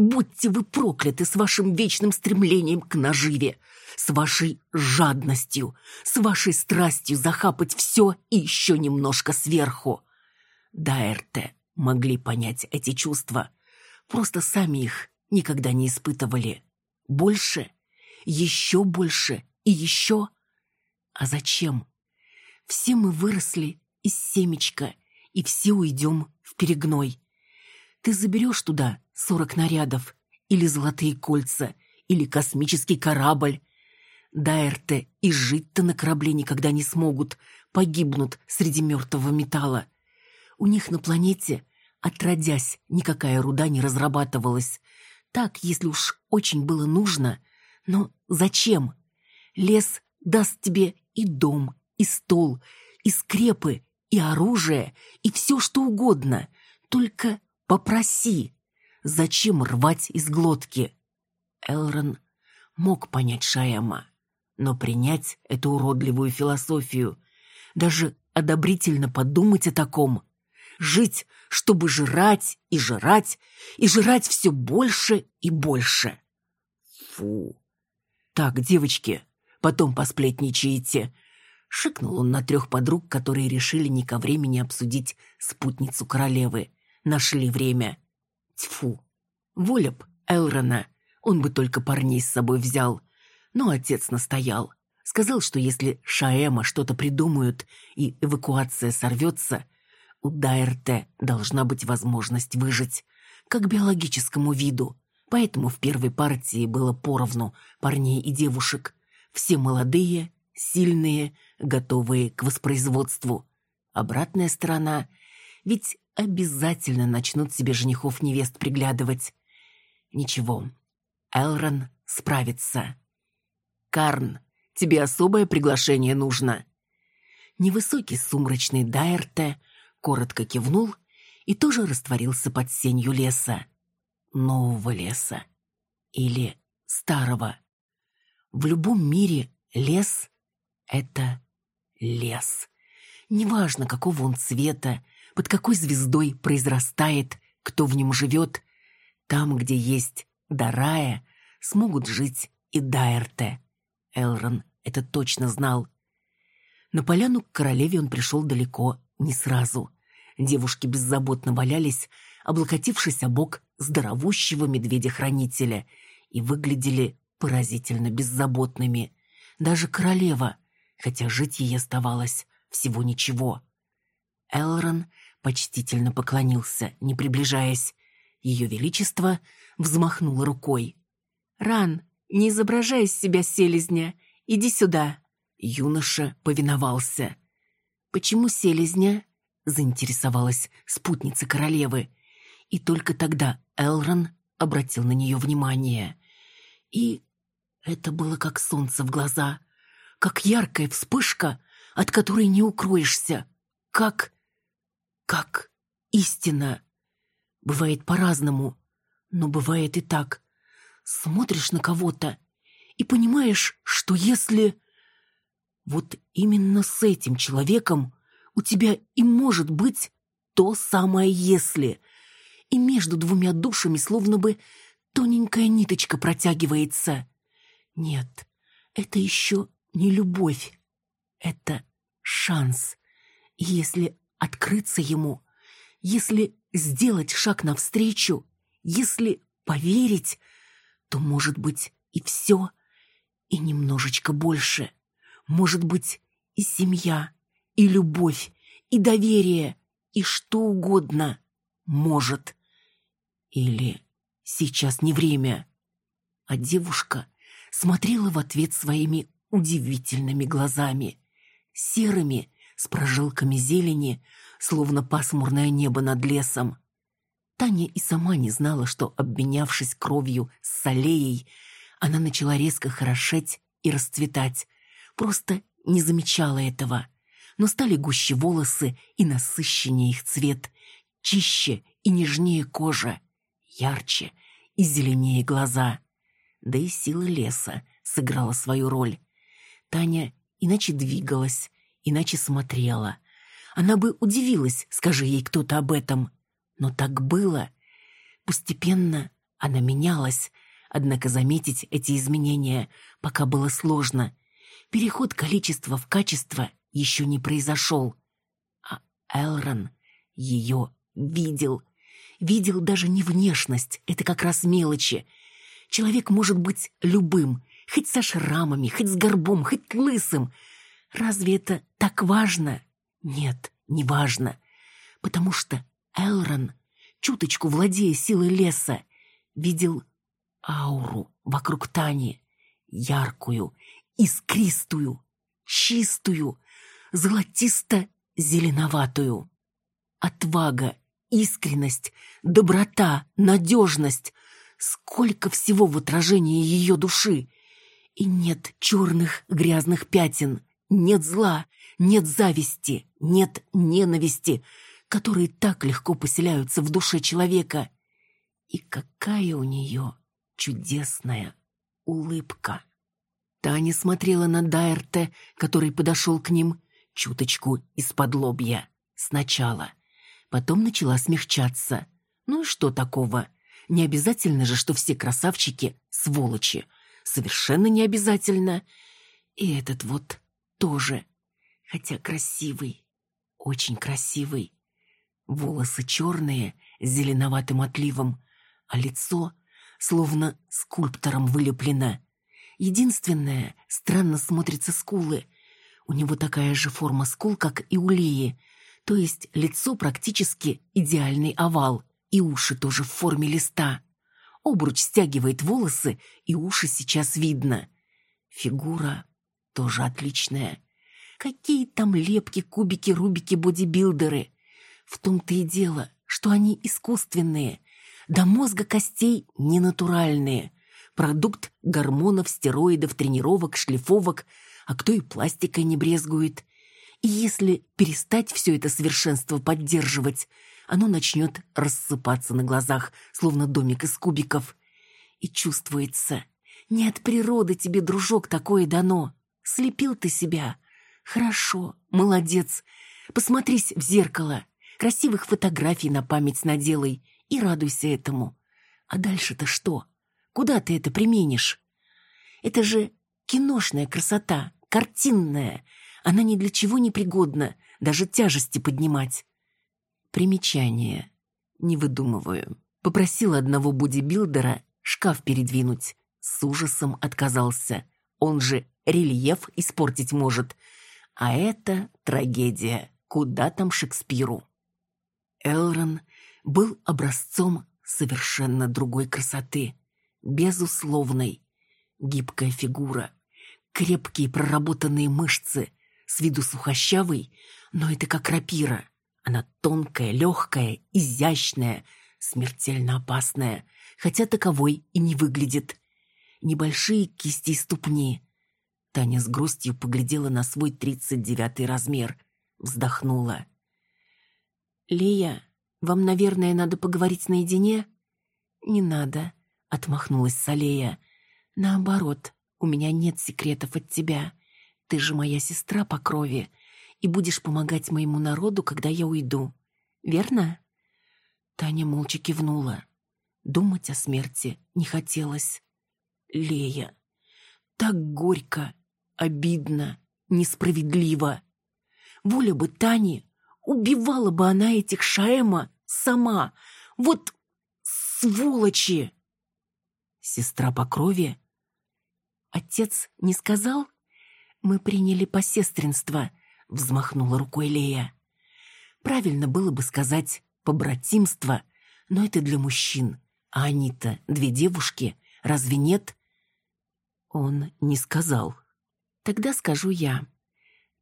Будьте вы прокляты с вашим вечным стремлением к наживе, с вашей жадностью, с вашей страстью захапать все и еще немножко сверху. Дайрте могли понять эти чувства, просто сами их никогда не испытывали. Больше, еще больше и еще. А зачем? Все мы выросли из семечка, и все уйдем в перегной. Ты заберешь туда сорок нарядов или золотые кольца, или космический корабль. Дайрте и жить-то на корабле никогда не смогут, погибнут среди мертвого металла. У них на планете, отродясь, никакая руда не разрабатывалась. Так, если уж очень было нужно. Но зачем? Лес даст тебе и дом, и стол, и скрепы, и оружие, и все что угодно. Только попроси. Зачем рвать из глотки? Элрон мог понять Шаяма, но принять эту уродливую философию, даже одобрительно подумать о таком, жить, чтобы жрать и жрать, и жрать все больше и больше. Фу. Так, девочки, потом посплетничаете. Шикнул он на трех подруг, которые решили не ко времени обсудить спутницу королевы. Нашли время. Тьфу. Воля б Элрона. Он бы только парней с собой взял. Но отец настоял. Сказал, что если Шаэма что-то придумают и эвакуация сорвется, у Дайрте должна быть возможность выжить, как биологическому виду. Поэтому в первой партии было поровну парней и девушек. Все молодые, сильные, готовые к воспроизводству. Обратная сторона — ведь обязательно начнут себе женихов-невест приглядывать. Ничего, Элрон справится. «Карн, тебе особое приглашение нужно». Невысокий сумрачный Дайерте коротко кивнул и тоже растворился под сенью леса. Нового леса. Или старого. В любом мире лес — это лес. Неважно, какого он цвета, под какой звездой произрастает, кто в нем живет, там, где есть Дарая, смогут жить и Дайерте. Элрон это точно знал. На поляну к королеве он пришел далеко, не сразу. Девушки беззаботно валялись, облокотившись о бок здоровущего медведя-хранителя, и выглядели поразительно беззаботными. Даже королева, хотя жить ей оставалось всего ничего. Элрон почтительно поклонился, не приближаясь. Ее Величество взмахнуло рукой. «Ран, не изображай из себя селезня. Иди сюда». Юноша повиновался. «Почему селезня?» — заинтересовалась спутница королевы. И только тогда Элрон обратил на нее внимание. И это было как солнце в глаза, как яркая вспышка, от которой не укроешься, как... как истина. Бывает по-разному, но бывает и так. Смотришь на кого-то и понимаешь, что если... Вот именно с этим человеком у тебя и может быть то самое «если». И между двумя душами словно бы тоненькая ниточка протягивается. Нет, это еще не любовь. Это шанс. если открыться ему, если сделать шаг навстречу, если поверить, то, может быть, и все, и немножечко больше. Может быть, и семья, и любовь, и доверие, и что угодно. Может. Или сейчас не время. А девушка смотрела в ответ своими удивительными глазами, серыми, с прожилками зелени, словно пасмурное небо над лесом. Таня и сама не знала, что, обменявшись кровью с Салеей, она начала резко хорошеть и расцветать. Просто не замечала этого. Но стали гуще волосы и насыщеннее их цвет, чище и нежнее кожа, ярче и зеленее глаза. Да и сила леса сыграла свою роль. Таня иначе двигалась, иначе смотрела. Она бы удивилась, скажи ей кто-то об этом. Но так было. Постепенно она менялась, однако заметить эти изменения пока было сложно. Переход количества в качество еще не произошел. А Элрон ее видел. Видел даже не внешность, это как раз мелочи. Человек может быть любым, хоть со шрамами, хоть с горбом, хоть лысым. Разве это так важно? Нет, не важно. Потому что Элрон, чуточку владея силой леса, видел ауру вокруг Тани, яркую, искристую, чистую, золотисто-зеленоватую. Отвага, искренность, доброта, надежность. Сколько всего в отражении ее души. И нет черных грязных пятен, нет зла, нет зависти, нет ненависти, которые так легко поселяются в душе человека. И какая у нее чудесная улыбка. Таня смотрела на Дайерте, который подошел к ним, чуточку из-под лобья. Сначала. Потом начала смягчаться. Ну и что такого? Не обязательно же, что все красавчики — сволочи. Совершенно не обязательно. И этот вот тоже. Хотя красивый. Очень красивый. Волосы черные, с зеленоватым отливом, а лицо словно скульптором вылеплено. Единственное, странно смотрятся скулы. У него такая же форма скул, как и у Лии, то есть лицо практически идеальный овал, и уши тоже в форме листа. Обруч стягивает волосы, и уши сейчас видно. Фигура тоже отличная. Какие там лепки, кубики, рубики, бодибилдеры. В том-то и дело, что они искусственные, до мозга костей ненатуральные. Продукт гормонов, стероидов, тренировок, шлифовок, а кто и пластикой не брезгует. И если перестать все это совершенство поддерживать, оно начнет рассыпаться на глазах, словно домик из кубиков. И чувствуется, не от природы тебе, дружок, такое дано. Слепил ты себя. Хорошо, молодец. Посмотрись в зеркало. Красивых фотографий на память наделай и радуйся этому. А дальше-то что? Куда ты это применишь? Это же киношная красота, картинная. Она ни для чего не пригодна, даже тяжести поднимать. Примечание. Не выдумываю. Попросил одного бодибилдера шкаф передвинуть. С ужасом отказался. Он же рельеф испортить может. А это трагедия. Куда там Шекспиру? Элрон был образцом совершенно другой красоты. Безусловной. Гибкая фигура, крепкие проработанные мышцы, с виду сухощавый, но это как рапира. Она тонкая, легкая, изящная, смертельно опасная, хотя таковой и не выглядит. Небольшие кисти и ступни. Таня с грустью поглядела на свой тридцать девятый размер, вздохнула. «Лия, вам, наверное, надо поговорить наедине?» «Не надо», — отмахнулась Салея. «Наоборот, у меня нет секретов от тебя. Ты же моя сестра по крови и будешь помогать моему народу, когда я уйду. Верно?» Таня молча кивнула. Думать о смерти не хотелось. Лея. Так горько, обидно, несправедливо. Воля бы Тани Убивала бы она этих Шаэма сама. Вот сволочи! Сестра по крови? Отец не сказал? Мы приняли посестринство, взмахнула рукой Лея. Правильно было бы сказать побратимство, но это для мужчин, а они-то две девушки, разве нет? Он не сказал. Тогда скажу я.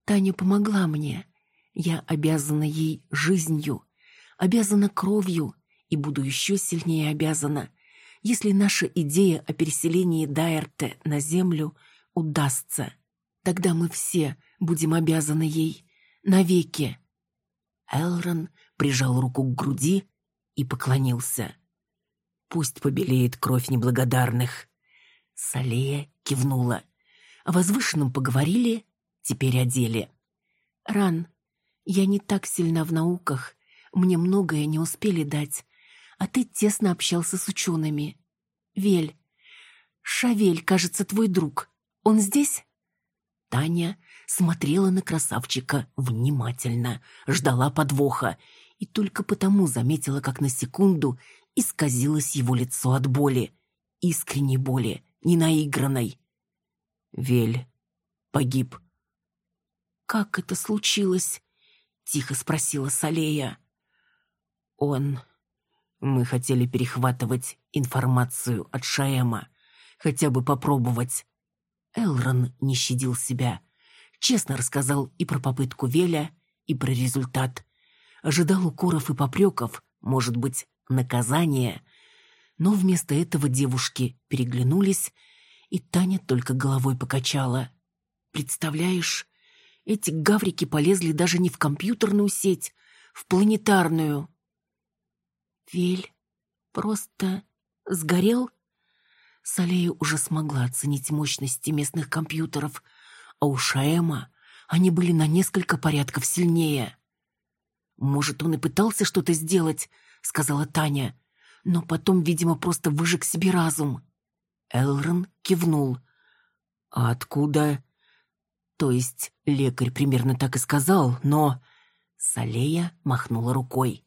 Таня помогла мне. Я обязана ей жизнью, обязана кровью и буду еще сильнее обязана, если наша идея о переселении Дайерте на землю удастся. Тогда мы все будем обязаны ей навеки. Элрон прижал руку к груди и поклонился. Пусть побелеет кровь неблагодарных. Салея кивнула. О возвышенном поговорили, теперь о деле. Ран, я не так сильна в науках, мне многое не успели дать, а ты тесно общался с учеными. Вель, Шавель, кажется, твой друг. Он здесь?» Таня смотрела на красавчика внимательно, ждала подвоха и только потому заметила, как на секунду исказилось его лицо от боли. Искренней боли, не наигранной. Вель погиб. «Как это случилось?» тихо спросила Салея. Он Мы хотели перехватывать информацию от Шаэма, хотя бы попробовать. Элрон не щадил себя. Честно рассказал и про попытку Веля, и про результат. Ожидал укоров и попреков, может быть, наказания. Но вместо этого девушки переглянулись, и Таня только головой покачала. «Представляешь, эти гаврики полезли даже не в компьютерную сеть, в планетарную». «Вель просто сгорел?» Салея уже смогла оценить мощности местных компьютеров, а у Шаэма они были на несколько порядков сильнее. «Может, он и пытался что-то сделать», — сказала Таня, но потом, видимо, просто выжег себе разум. Элрон кивнул. «А откуда?» То есть лекарь примерно так и сказал, но... Салея махнула рукой.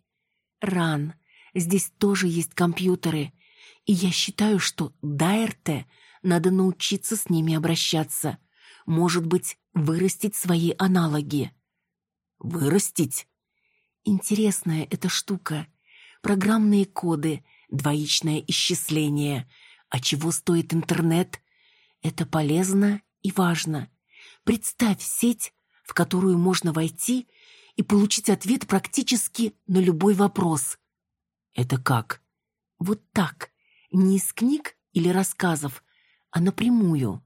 «Ран, здесь тоже есть компьютеры, и я считаю, что Дайрте надо научиться с ними обращаться. Может быть, вырастить свои аналоги». «Вырастить?» Интересная эта штука. Программные коды, двоичное исчисление. А чего стоит интернет? Это полезно и важно. Представь сеть, в которую можно войти и получить ответ практически на любой вопрос. Это как? Вот так. Не из книг или рассказов, а напрямую.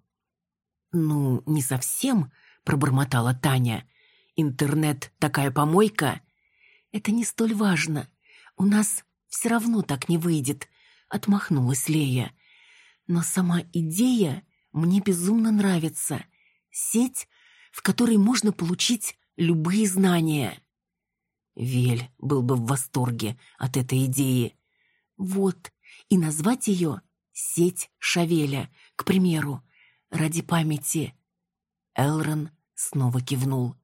Ну, не совсем, пробормотала Таня. Интернет такая помойка. Это не столь важно. У нас все равно так не выйдет, отмахнулась Лея. Но сама идея мне безумно нравится. Сеть, в которой можно получить любые знания. Вель был бы в восторге от этой идеи. Вот, и назвать ее «Сеть Шавеля», к примеру, ради памяти. Элрон снова кивнул.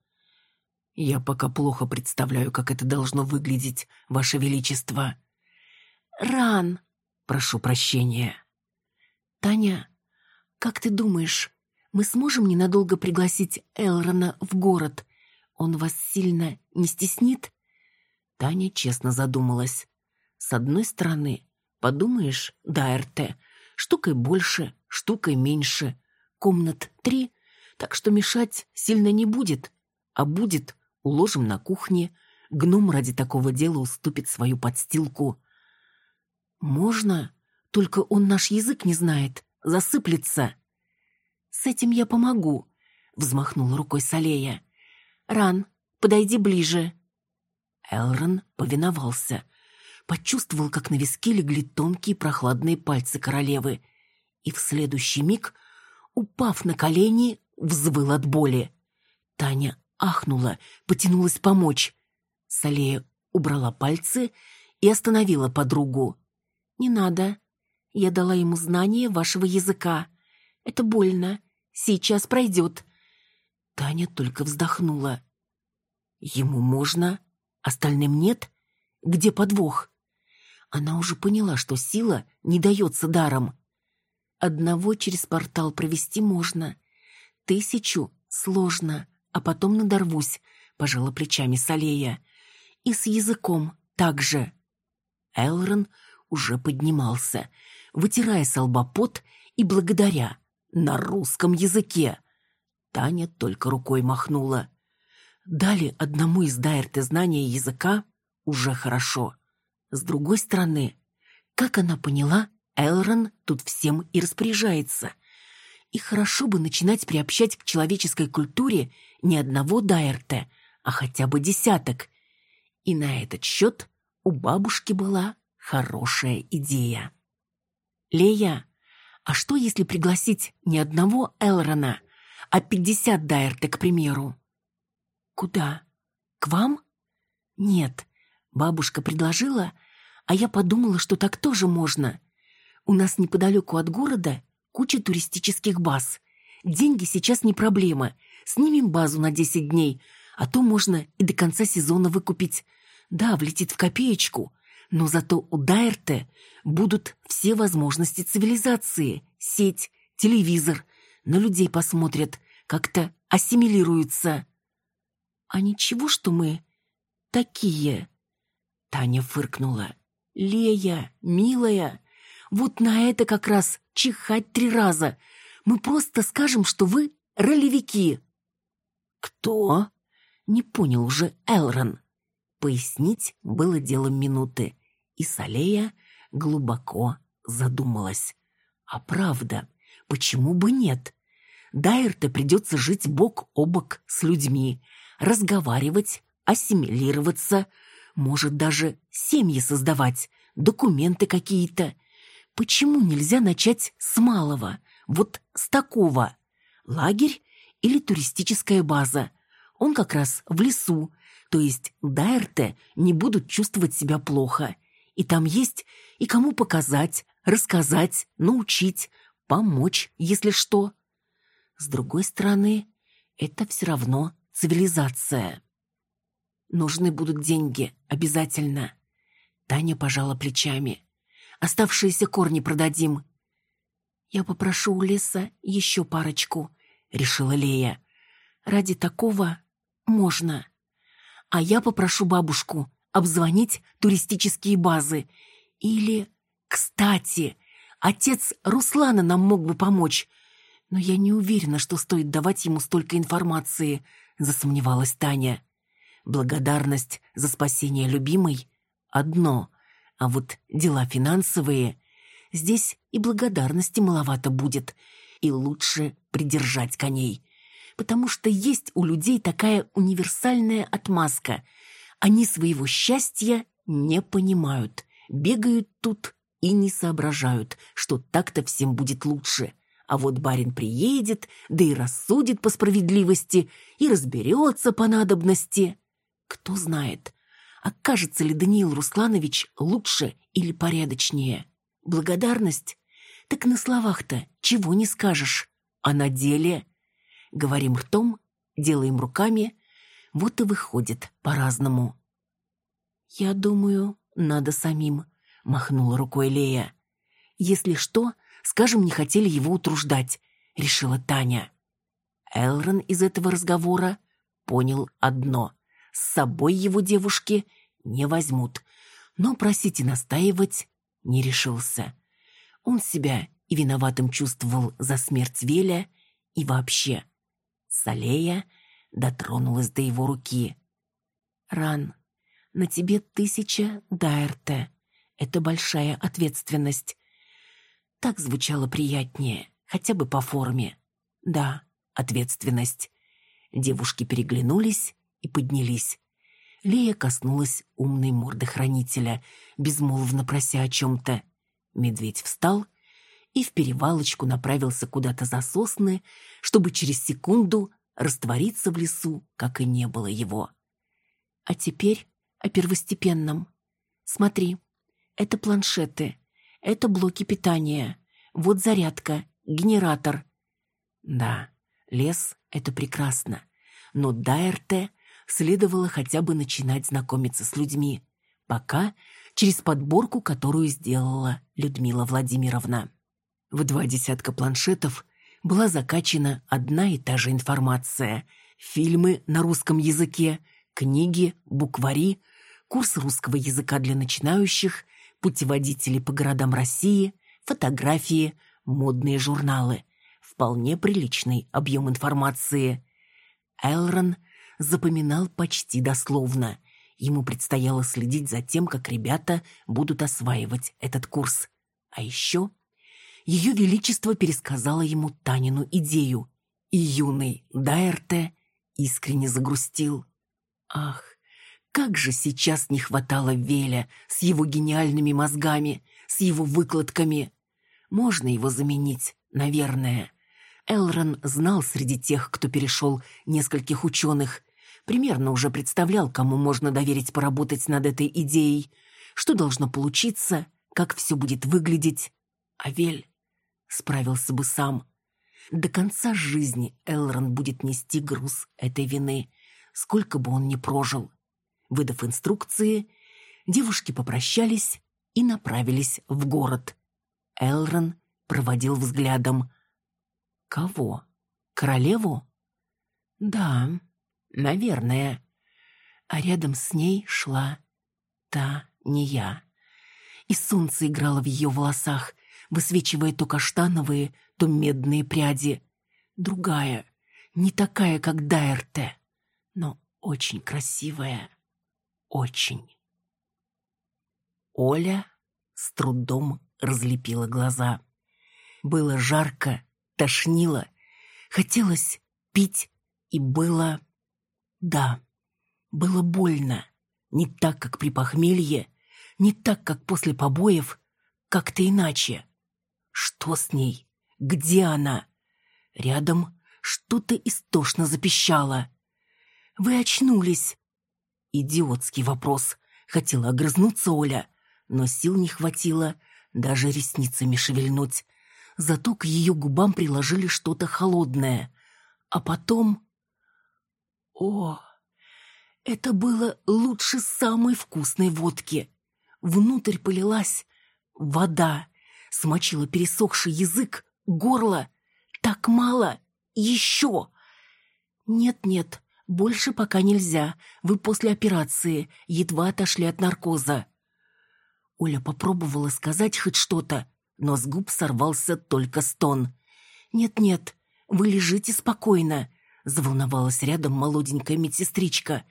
Я пока плохо представляю, как это должно выглядеть, Ваше Величество. Ран, прошу прощения. Таня, как ты думаешь, мы сможем ненадолго пригласить Элрона в город? Он вас сильно не стеснит? Таня честно задумалась. С одной стороны, подумаешь, да, РТ, штукой больше, штукой меньше, комнат три, так что мешать сильно не будет, а будет уложим на кухне. Гном ради такого дела уступит свою подстилку. Можно, только он наш язык не знает, засыплется. С этим я помогу, взмахнула рукой Салея. Ран, подойди ближе. Элрон повиновался. Почувствовал, как на виске легли тонкие прохладные пальцы королевы. И в следующий миг, упав на колени, взвыл от боли. Таня ахнула, потянулась помочь. Салея убрала пальцы и остановила подругу. «Не надо. Я дала ему знание вашего языка. Это больно. Сейчас пройдет». Таня только вздохнула. «Ему можно, остальным нет? Где подвох?» Она уже поняла, что сила не дается даром. Одного через портал провести можно. Тысячу сложно а потом надорвусь», — пожала плечами Салея. «И с языком так же». Элрон уже поднимался, вытирая с и благодаря на русском языке. Таня только рукой махнула. Дали одному из Дайрте знания языка уже хорошо. С другой стороны, как она поняла, Элрон тут всем и распоряжается. И хорошо бы начинать приобщать к человеческой культуре не одного Дайерте, а хотя бы десяток. И на этот счет у бабушки была хорошая идея. «Лея, а что, если пригласить не одного Элрона, а пятьдесят Дайерте, к примеру?» «Куда? К вам?» «Нет, бабушка предложила, а я подумала, что так тоже можно. У нас неподалеку от города куча туристических баз. Деньги сейчас не проблема. Снимем базу на 10 дней, а то можно и до конца сезона выкупить. Да, влетит в копеечку, но зато у Дайрте будут все возможности цивилизации. Сеть, телевизор. На людей посмотрят, как-то ассимилируются. А ничего, что мы такие? Таня фыркнула. Лея, милая, вот на это как раз чихать три раза. Мы просто скажем, что вы ролевики». «Кто?» — не понял уже Элрон. Пояснить было делом минуты, и Салея глубоко задумалась. «А правда, почему бы нет?» Дайрте придется жить бок о бок с людьми, разговаривать, ассимилироваться, может даже семьи создавать, документы какие-то. Почему нельзя начать с малого, вот с такого? Лагерь или туристическая база? Он как раз в лесу, то есть Дайрте не будут чувствовать себя плохо. И там есть и кому показать, рассказать, научить, помочь, если что. С другой стороны, это все равно цивилизация. Нужны будут деньги, обязательно. Таня пожала плечами. Оставшиеся корни продадим. Я попрошу у леса еще парочку, решила Лея. Ради такого можно. А я попрошу бабушку обзвонить туристические базы. Или, кстати, отец Руслана нам мог бы помочь. Но я не уверена, что стоит давать ему столько информации, засомневалась Таня. Благодарность за спасение любимой — одно, а вот дела финансовые — здесь и благодарности маловато будет, и лучше придержать коней. Потому что есть у людей такая универсальная отмазка. Они своего счастья не понимают, бегают тут и не соображают, что так-то всем будет лучше — а вот барин приедет, да и рассудит по справедливости, и разберется по надобности. Кто знает, окажется ли Даниил Русланович лучше или порядочнее. Благодарность? Так на словах-то чего не скажешь, а на деле... Говорим ртом, делаем руками, вот и выходит по-разному. «Я думаю, надо самим», — махнула рукой Лея. «Если что, Скажем, не хотели его утруждать», — решила Таня. Элрон из этого разговора понял одно. С собой его девушки не возьмут, но просить и настаивать не решился. Он себя и виноватым чувствовал за смерть Веля, и вообще. Салея дотронулась до его руки. «Ран, на тебе тысяча дайрте. Это большая ответственность. Так звучало приятнее, хотя бы по форме. Да, ответственность. Девушки переглянулись и поднялись. Лея коснулась умной морды хранителя, безмолвно прося о чем-то. Медведь встал и в перевалочку направился куда-то за сосны, чтобы через секунду раствориться в лесу, как и не было его. А теперь о первостепенном. Смотри, это планшеты. Это блоки питания. Вот зарядка, генератор. Да, лес — это прекрасно. Но Дайрте следовало хотя бы начинать знакомиться с людьми. Пока через подборку, которую сделала Людмила Владимировна. В два десятка планшетов была закачана одна и та же информация. Фильмы на русском языке, книги, буквари, курс русского языка для начинающих, путеводители по городам России, фотографии, модные журналы. Вполне приличный объем информации. Элрон запоминал почти дословно. Ему предстояло следить за тем, как ребята будут осваивать этот курс. А еще ее величество пересказала ему Танину идею, и юный Дайерте искренне загрустил. Ах, как же сейчас не хватало Веля с его гениальными мозгами, с его выкладками. Можно его заменить, наверное. Элрон знал среди тех, кто перешел нескольких ученых. Примерно уже представлял, кому можно доверить поработать над этой идеей, что должно получиться, как все будет выглядеть. А Вель справился бы сам. До конца жизни Элрон будет нести груз этой вины, сколько бы он ни прожил. Выдав инструкции, девушки попрощались и направились в город. Элрон проводил взглядом. Кого? Королеву? Да, наверное. А рядом с ней шла та не я. и солнце играло в ее волосах, высвечивая то каштановые, то медные пряди. Другая, не такая, как Дайерте, но очень красивая. Очень. Оля с трудом разлепила глаза. Было жарко, тошнило, хотелось пить, и было... Да, было больно. Не так, как при похмелье, не так, как после побоев, как-то иначе. Что с ней? Где она? Рядом что-то истошно запищало. «Вы очнулись!» Идиотский вопрос. Хотела огрызнуться Оля, но сил не хватило даже ресницами шевельнуть. Зато к ее губам приложили что-то холодное. А потом... О, это было лучше самой вкусной водки. Внутрь полилась вода, смочила пересохший язык, горло. Так мало, еще. Нет-нет, больше пока нельзя. Вы после операции едва отошли от наркоза. Оля попробовала сказать хоть что-то, но с губ сорвался только стон. «Нет-нет, вы лежите спокойно», — заволновалась рядом молоденькая медсестричка.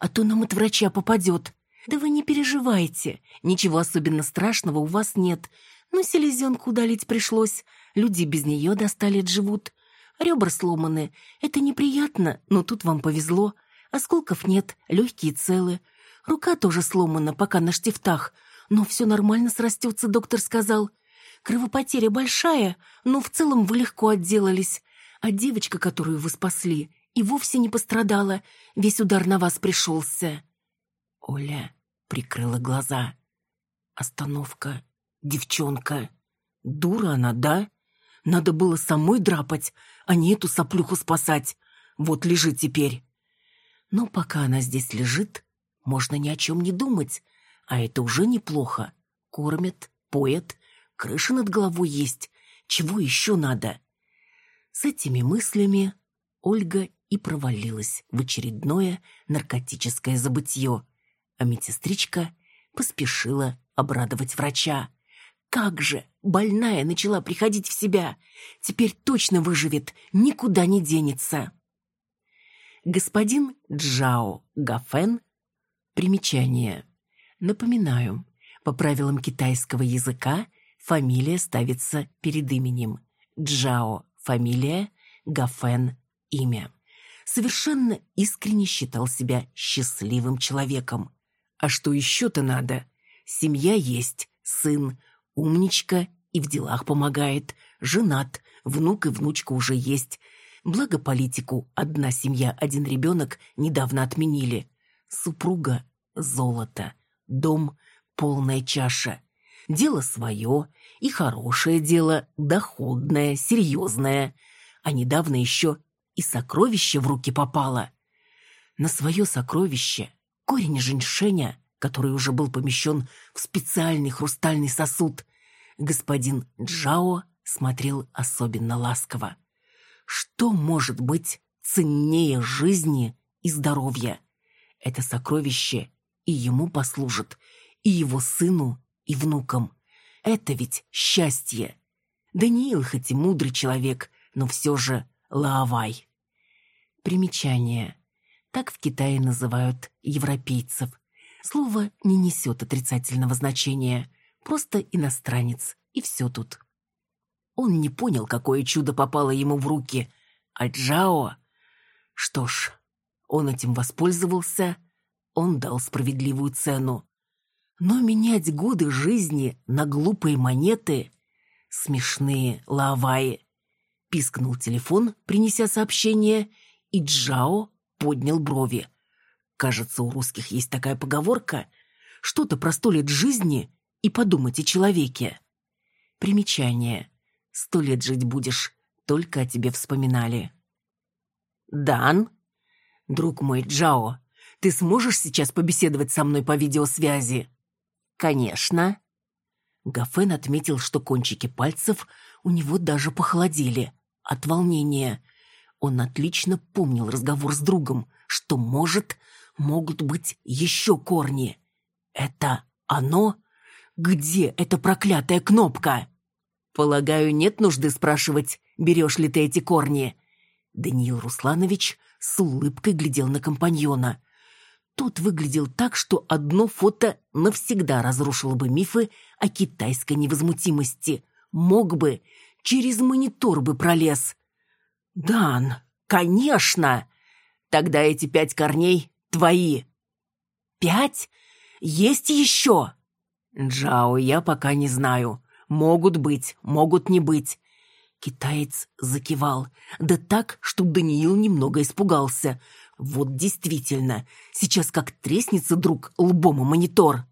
«А то нам от врача попадет». «Да вы не переживайте, ничего особенно страшного у вас нет. Но селезенку удалить пришлось, люди без нее достали живут. Ребра сломаны, это неприятно, но тут вам повезло. Осколков нет, легкие целы. Рука тоже сломана, пока на штифтах, но все нормально срастется, доктор сказал. Кровопотеря большая, но в целом вы легко отделались. А девочка, которую вы спасли, и вовсе не пострадала. Весь удар на вас пришелся. Оля прикрыла глаза. Остановка. Девчонка. Дура она, да? Надо было самой драпать, а не эту соплюху спасать. Вот лежи теперь. Но пока она здесь лежит, можно ни о чем не думать. А это уже неплохо. Кормят, поят, крыша над головой есть. Чего еще надо? С этими мыслями Ольга и провалилась в очередное наркотическое забытье, а медсестричка поспешила обрадовать врача. Как же! Больная начала приходить в себя. Теперь точно выживет, никуда не денется. Господин Джао Гафен. Примечание. Напоминаю, по правилам китайского языка фамилия ставится перед именем. Джао – фамилия, Гафен – имя. Совершенно искренне считал себя счастливым человеком. А что еще-то надо? Семья есть, сын, умничка и в делах помогает, женат, внук и внучка уже есть. Благо политику «одна семья, один ребенок» недавно отменили. Супруга – золото, дом – полная чаша. Дело свое, и хорошее дело, доходное, серьезное. А недавно еще и сокровище в руки попало. На свое сокровище корень женьшеня, который уже был помещен в специальный хрустальный сосуд, господин Джао смотрел особенно ласково. Что может быть ценнее жизни и здоровья? Это сокровище и ему послужит, и его сыну, и внукам. Это ведь счастье. Даниил хоть и мудрый человек, но все же лаовай. Примечание. Так в Китае называют европейцев. Слово не несет отрицательного значения просто иностранец, и все тут. Он не понял, какое чудо попало ему в руки, а Джао... Что ж, он этим воспользовался, он дал справедливую цену. Но менять годы жизни на глупые монеты — смешные лаваи. Пискнул телефон, принеся сообщение, и Джао поднял брови. Кажется, у русских есть такая поговорка — что-то про сто лет жизни и подумать о человеке. Примечание. Сто лет жить будешь, только о тебе вспоминали. «Дан? Друг мой Джао, ты сможешь сейчас побеседовать со мной по видеосвязи?» «Конечно». Гафен отметил, что кончики пальцев у него даже похолодели от волнения. Он отлично помнил разговор с другом, что, может, могут быть еще корни. Это оно Где эта проклятая кнопка? Полагаю, нет нужды спрашивать, берешь ли ты эти корни. Даниил Русланович с улыбкой глядел на компаньона. Тот выглядел так, что одно фото навсегда разрушило бы мифы о китайской невозмутимости. Мог бы, через монитор бы пролез. «Дан, конечно! Тогда эти пять корней твои». «Пять? Есть еще?» «Джао, я пока не знаю. Могут быть, могут не быть». Китаец закивал, да так, что Даниил немного испугался. Вот действительно, сейчас как треснется друг лбом о монитор.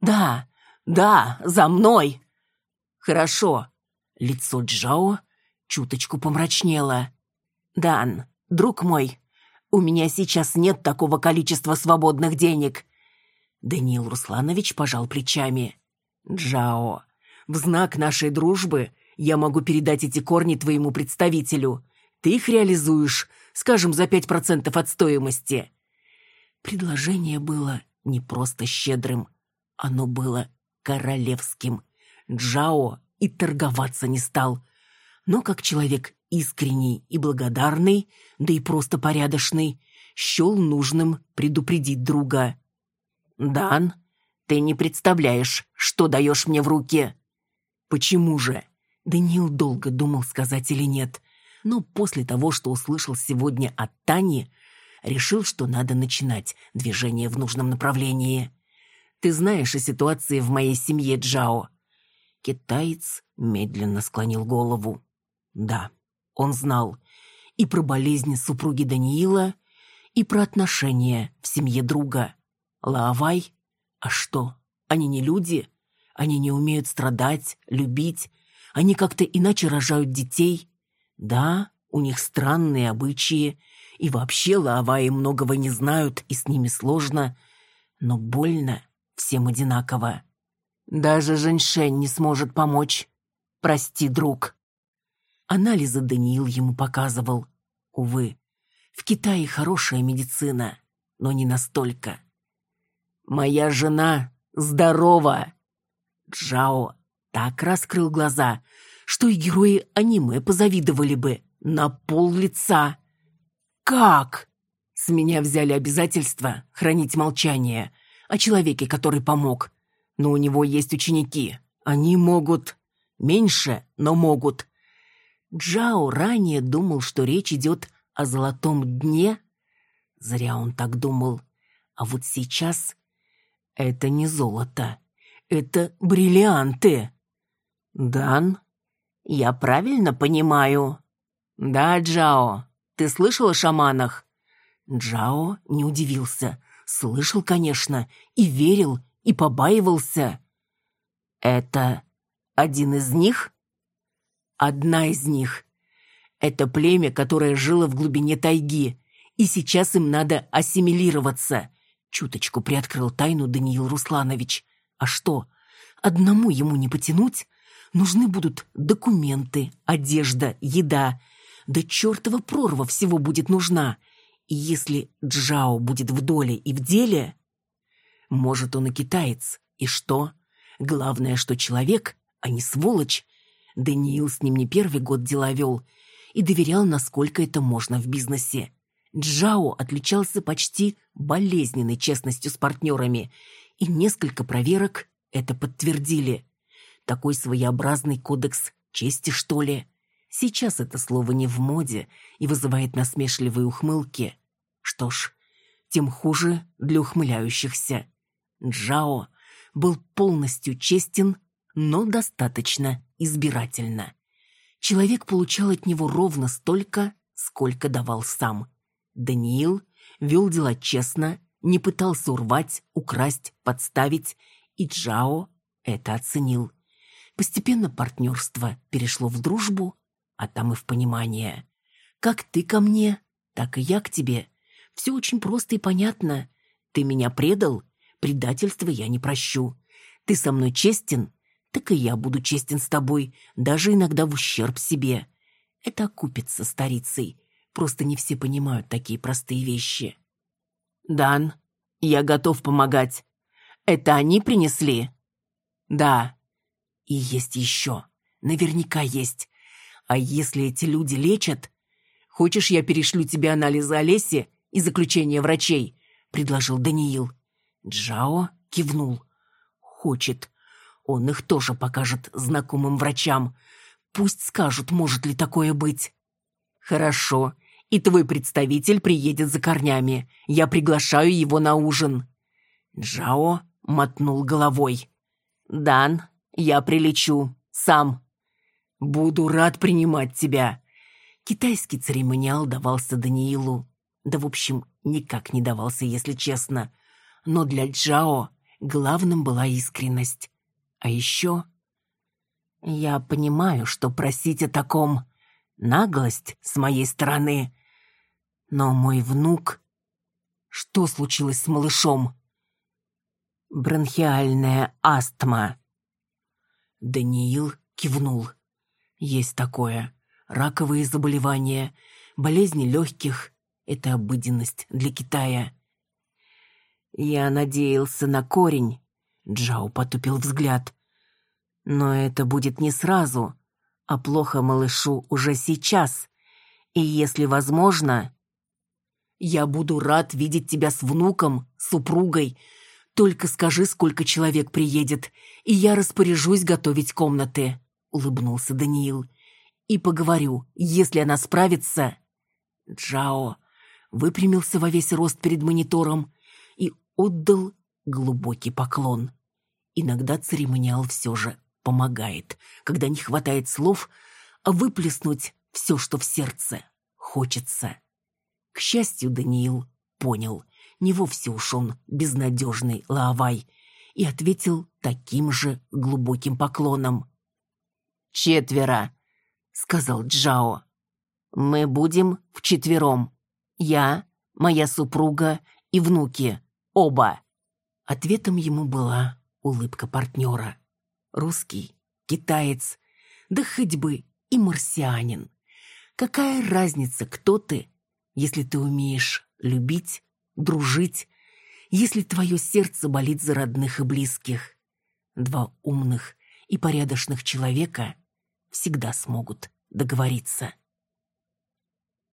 «Да, да, за мной!» «Хорошо». Лицо Джао чуточку помрачнело. «Дан, друг мой, у меня сейчас нет такого количества свободных денег. Даниил Русланович пожал плечами. «Джао, в знак нашей дружбы я могу передать эти корни твоему представителю. Ты их реализуешь, скажем, за пять процентов от стоимости». Предложение было не просто щедрым, оно было королевским. Джао и торговаться не стал. Но как человек искренний и благодарный, да и просто порядочный, счел нужным предупредить друга. «Дан, ты не представляешь, что даешь мне в руки!» «Почему же?» Даниил долго думал, сказать или нет, но после того, что услышал сегодня от Тани, решил, что надо начинать движение в нужном направлении. «Ты знаешь о ситуации в моей семье, Джао?» Китаец медленно склонил голову. «Да, он знал и про болезнь супруги Даниила, и про отношения в семье друга. Лаовай? А что, они не люди? Они не умеют страдать, любить? Они как-то иначе рожают детей? Да, у них странные обычаи, и вообще Лаоваи многого не знают, и с ними сложно, но больно всем одинаково. Даже Женьшень не сможет помочь. Прости, друг. Анализы Даниил ему показывал. Увы, в Китае хорошая медицина, но не настолько. Моя жена здорова!» Джао так раскрыл глаза, что и герои аниме позавидовали бы на пол лица. «Как?» С меня взяли обязательство хранить молчание о человеке, который помог. Но у него есть ученики. Они могут... Меньше, но могут. Джао ранее думал, что речь идет о золотом дне. Зря он так думал. А вот сейчас это не золото. Это бриллианты. Дан, я правильно понимаю? Да, Джао. Ты слышал о шаманах? Джао не удивился. Слышал, конечно, и верил, и побаивался. Это один из них? Одна из них. Это племя, которое жило в глубине тайги, и сейчас им надо ассимилироваться. Чуточку приоткрыл тайну Даниил Русланович. А что, одному ему не потянуть? Нужны будут документы, одежда, еда. Да чертова прорва всего будет нужна. И если Джао будет в доле и в деле... Может, он и китаец. И что? Главное, что человек, а не сволочь. Даниил с ним не первый год дела вел и доверял, насколько это можно в бизнесе. Джао отличался почти болезненной честностью с партнерами, и несколько проверок это подтвердили. Такой своеобразный кодекс чести, что ли? Сейчас это слово не в моде и вызывает насмешливые ухмылки. Что ж, тем хуже для ухмыляющихся. Джао был полностью честен, но достаточно избирательно. Человек получал от него ровно столько, сколько давал сам – Даниил вел дела честно, не пытался урвать, украсть, подставить, и Джао это оценил. Постепенно партнерство перешло в дружбу, а там и в понимание. Как ты ко мне, так и я к тебе. Все очень просто и понятно. Ты меня предал, предательство я не прощу. Ты со мной честен, так и я буду честен с тобой, даже иногда в ущерб себе. Это окупится старицей, Просто не все понимают такие простые вещи. «Дан, я готов помогать. Это они принесли?» Да. И есть еще. Наверняка есть. А если эти люди лечат... Хочешь, я перешлю тебе анализы Олеси и заключение врачей?» — предложил Даниил. Джао кивнул. «Хочет. Он их тоже покажет знакомым врачам. Пусть скажут, может ли такое быть». «Хорошо. И твой представитель приедет за корнями. Я приглашаю его на ужин». Джао мотнул головой. «Дан, я прилечу. Сам. Буду рад принимать тебя». Китайский церемониал давался Даниилу. Да, в общем, никак не давался, если честно. Но для Джао главным была искренность. А еще... Я понимаю, что просить о таком — наглость с моей стороны. Но мой внук... Что случилось с малышом? Бронхиальная астма. Даниил кивнул. Есть такое. Раковые заболевания, болезни легких — это обыденность для Китая. Я надеялся на корень. Джао потупил взгляд. Но это будет не сразу, а плохо малышу уже сейчас. И если возможно... Я буду рад видеть тебя с внуком, супругой. Только скажи, сколько человек приедет, и я распоряжусь готовить комнаты», — улыбнулся Даниил. «И поговорю, если она справится». Джао выпрямился во весь рост перед монитором и отдал глубокий поклон. Иногда церемониал все же помогает, когда не хватает слов, а выплеснуть все, что в сердце хочется. К счастью, Даниил понял, не вовсе уж он безнадежный Лаовай, и ответил таким же глубоким поклоном. «Четверо», — сказал Джао. «Мы будем вчетвером. Я, моя супруга и внуки. Оба». Ответом ему была улыбка партнера. Русский, китаец, да хоть бы и марсианин. Какая разница, кто ты, если ты умеешь любить, дружить, если твое сердце болит за родных и близких. Два умных и порядочных человека всегда смогут договориться.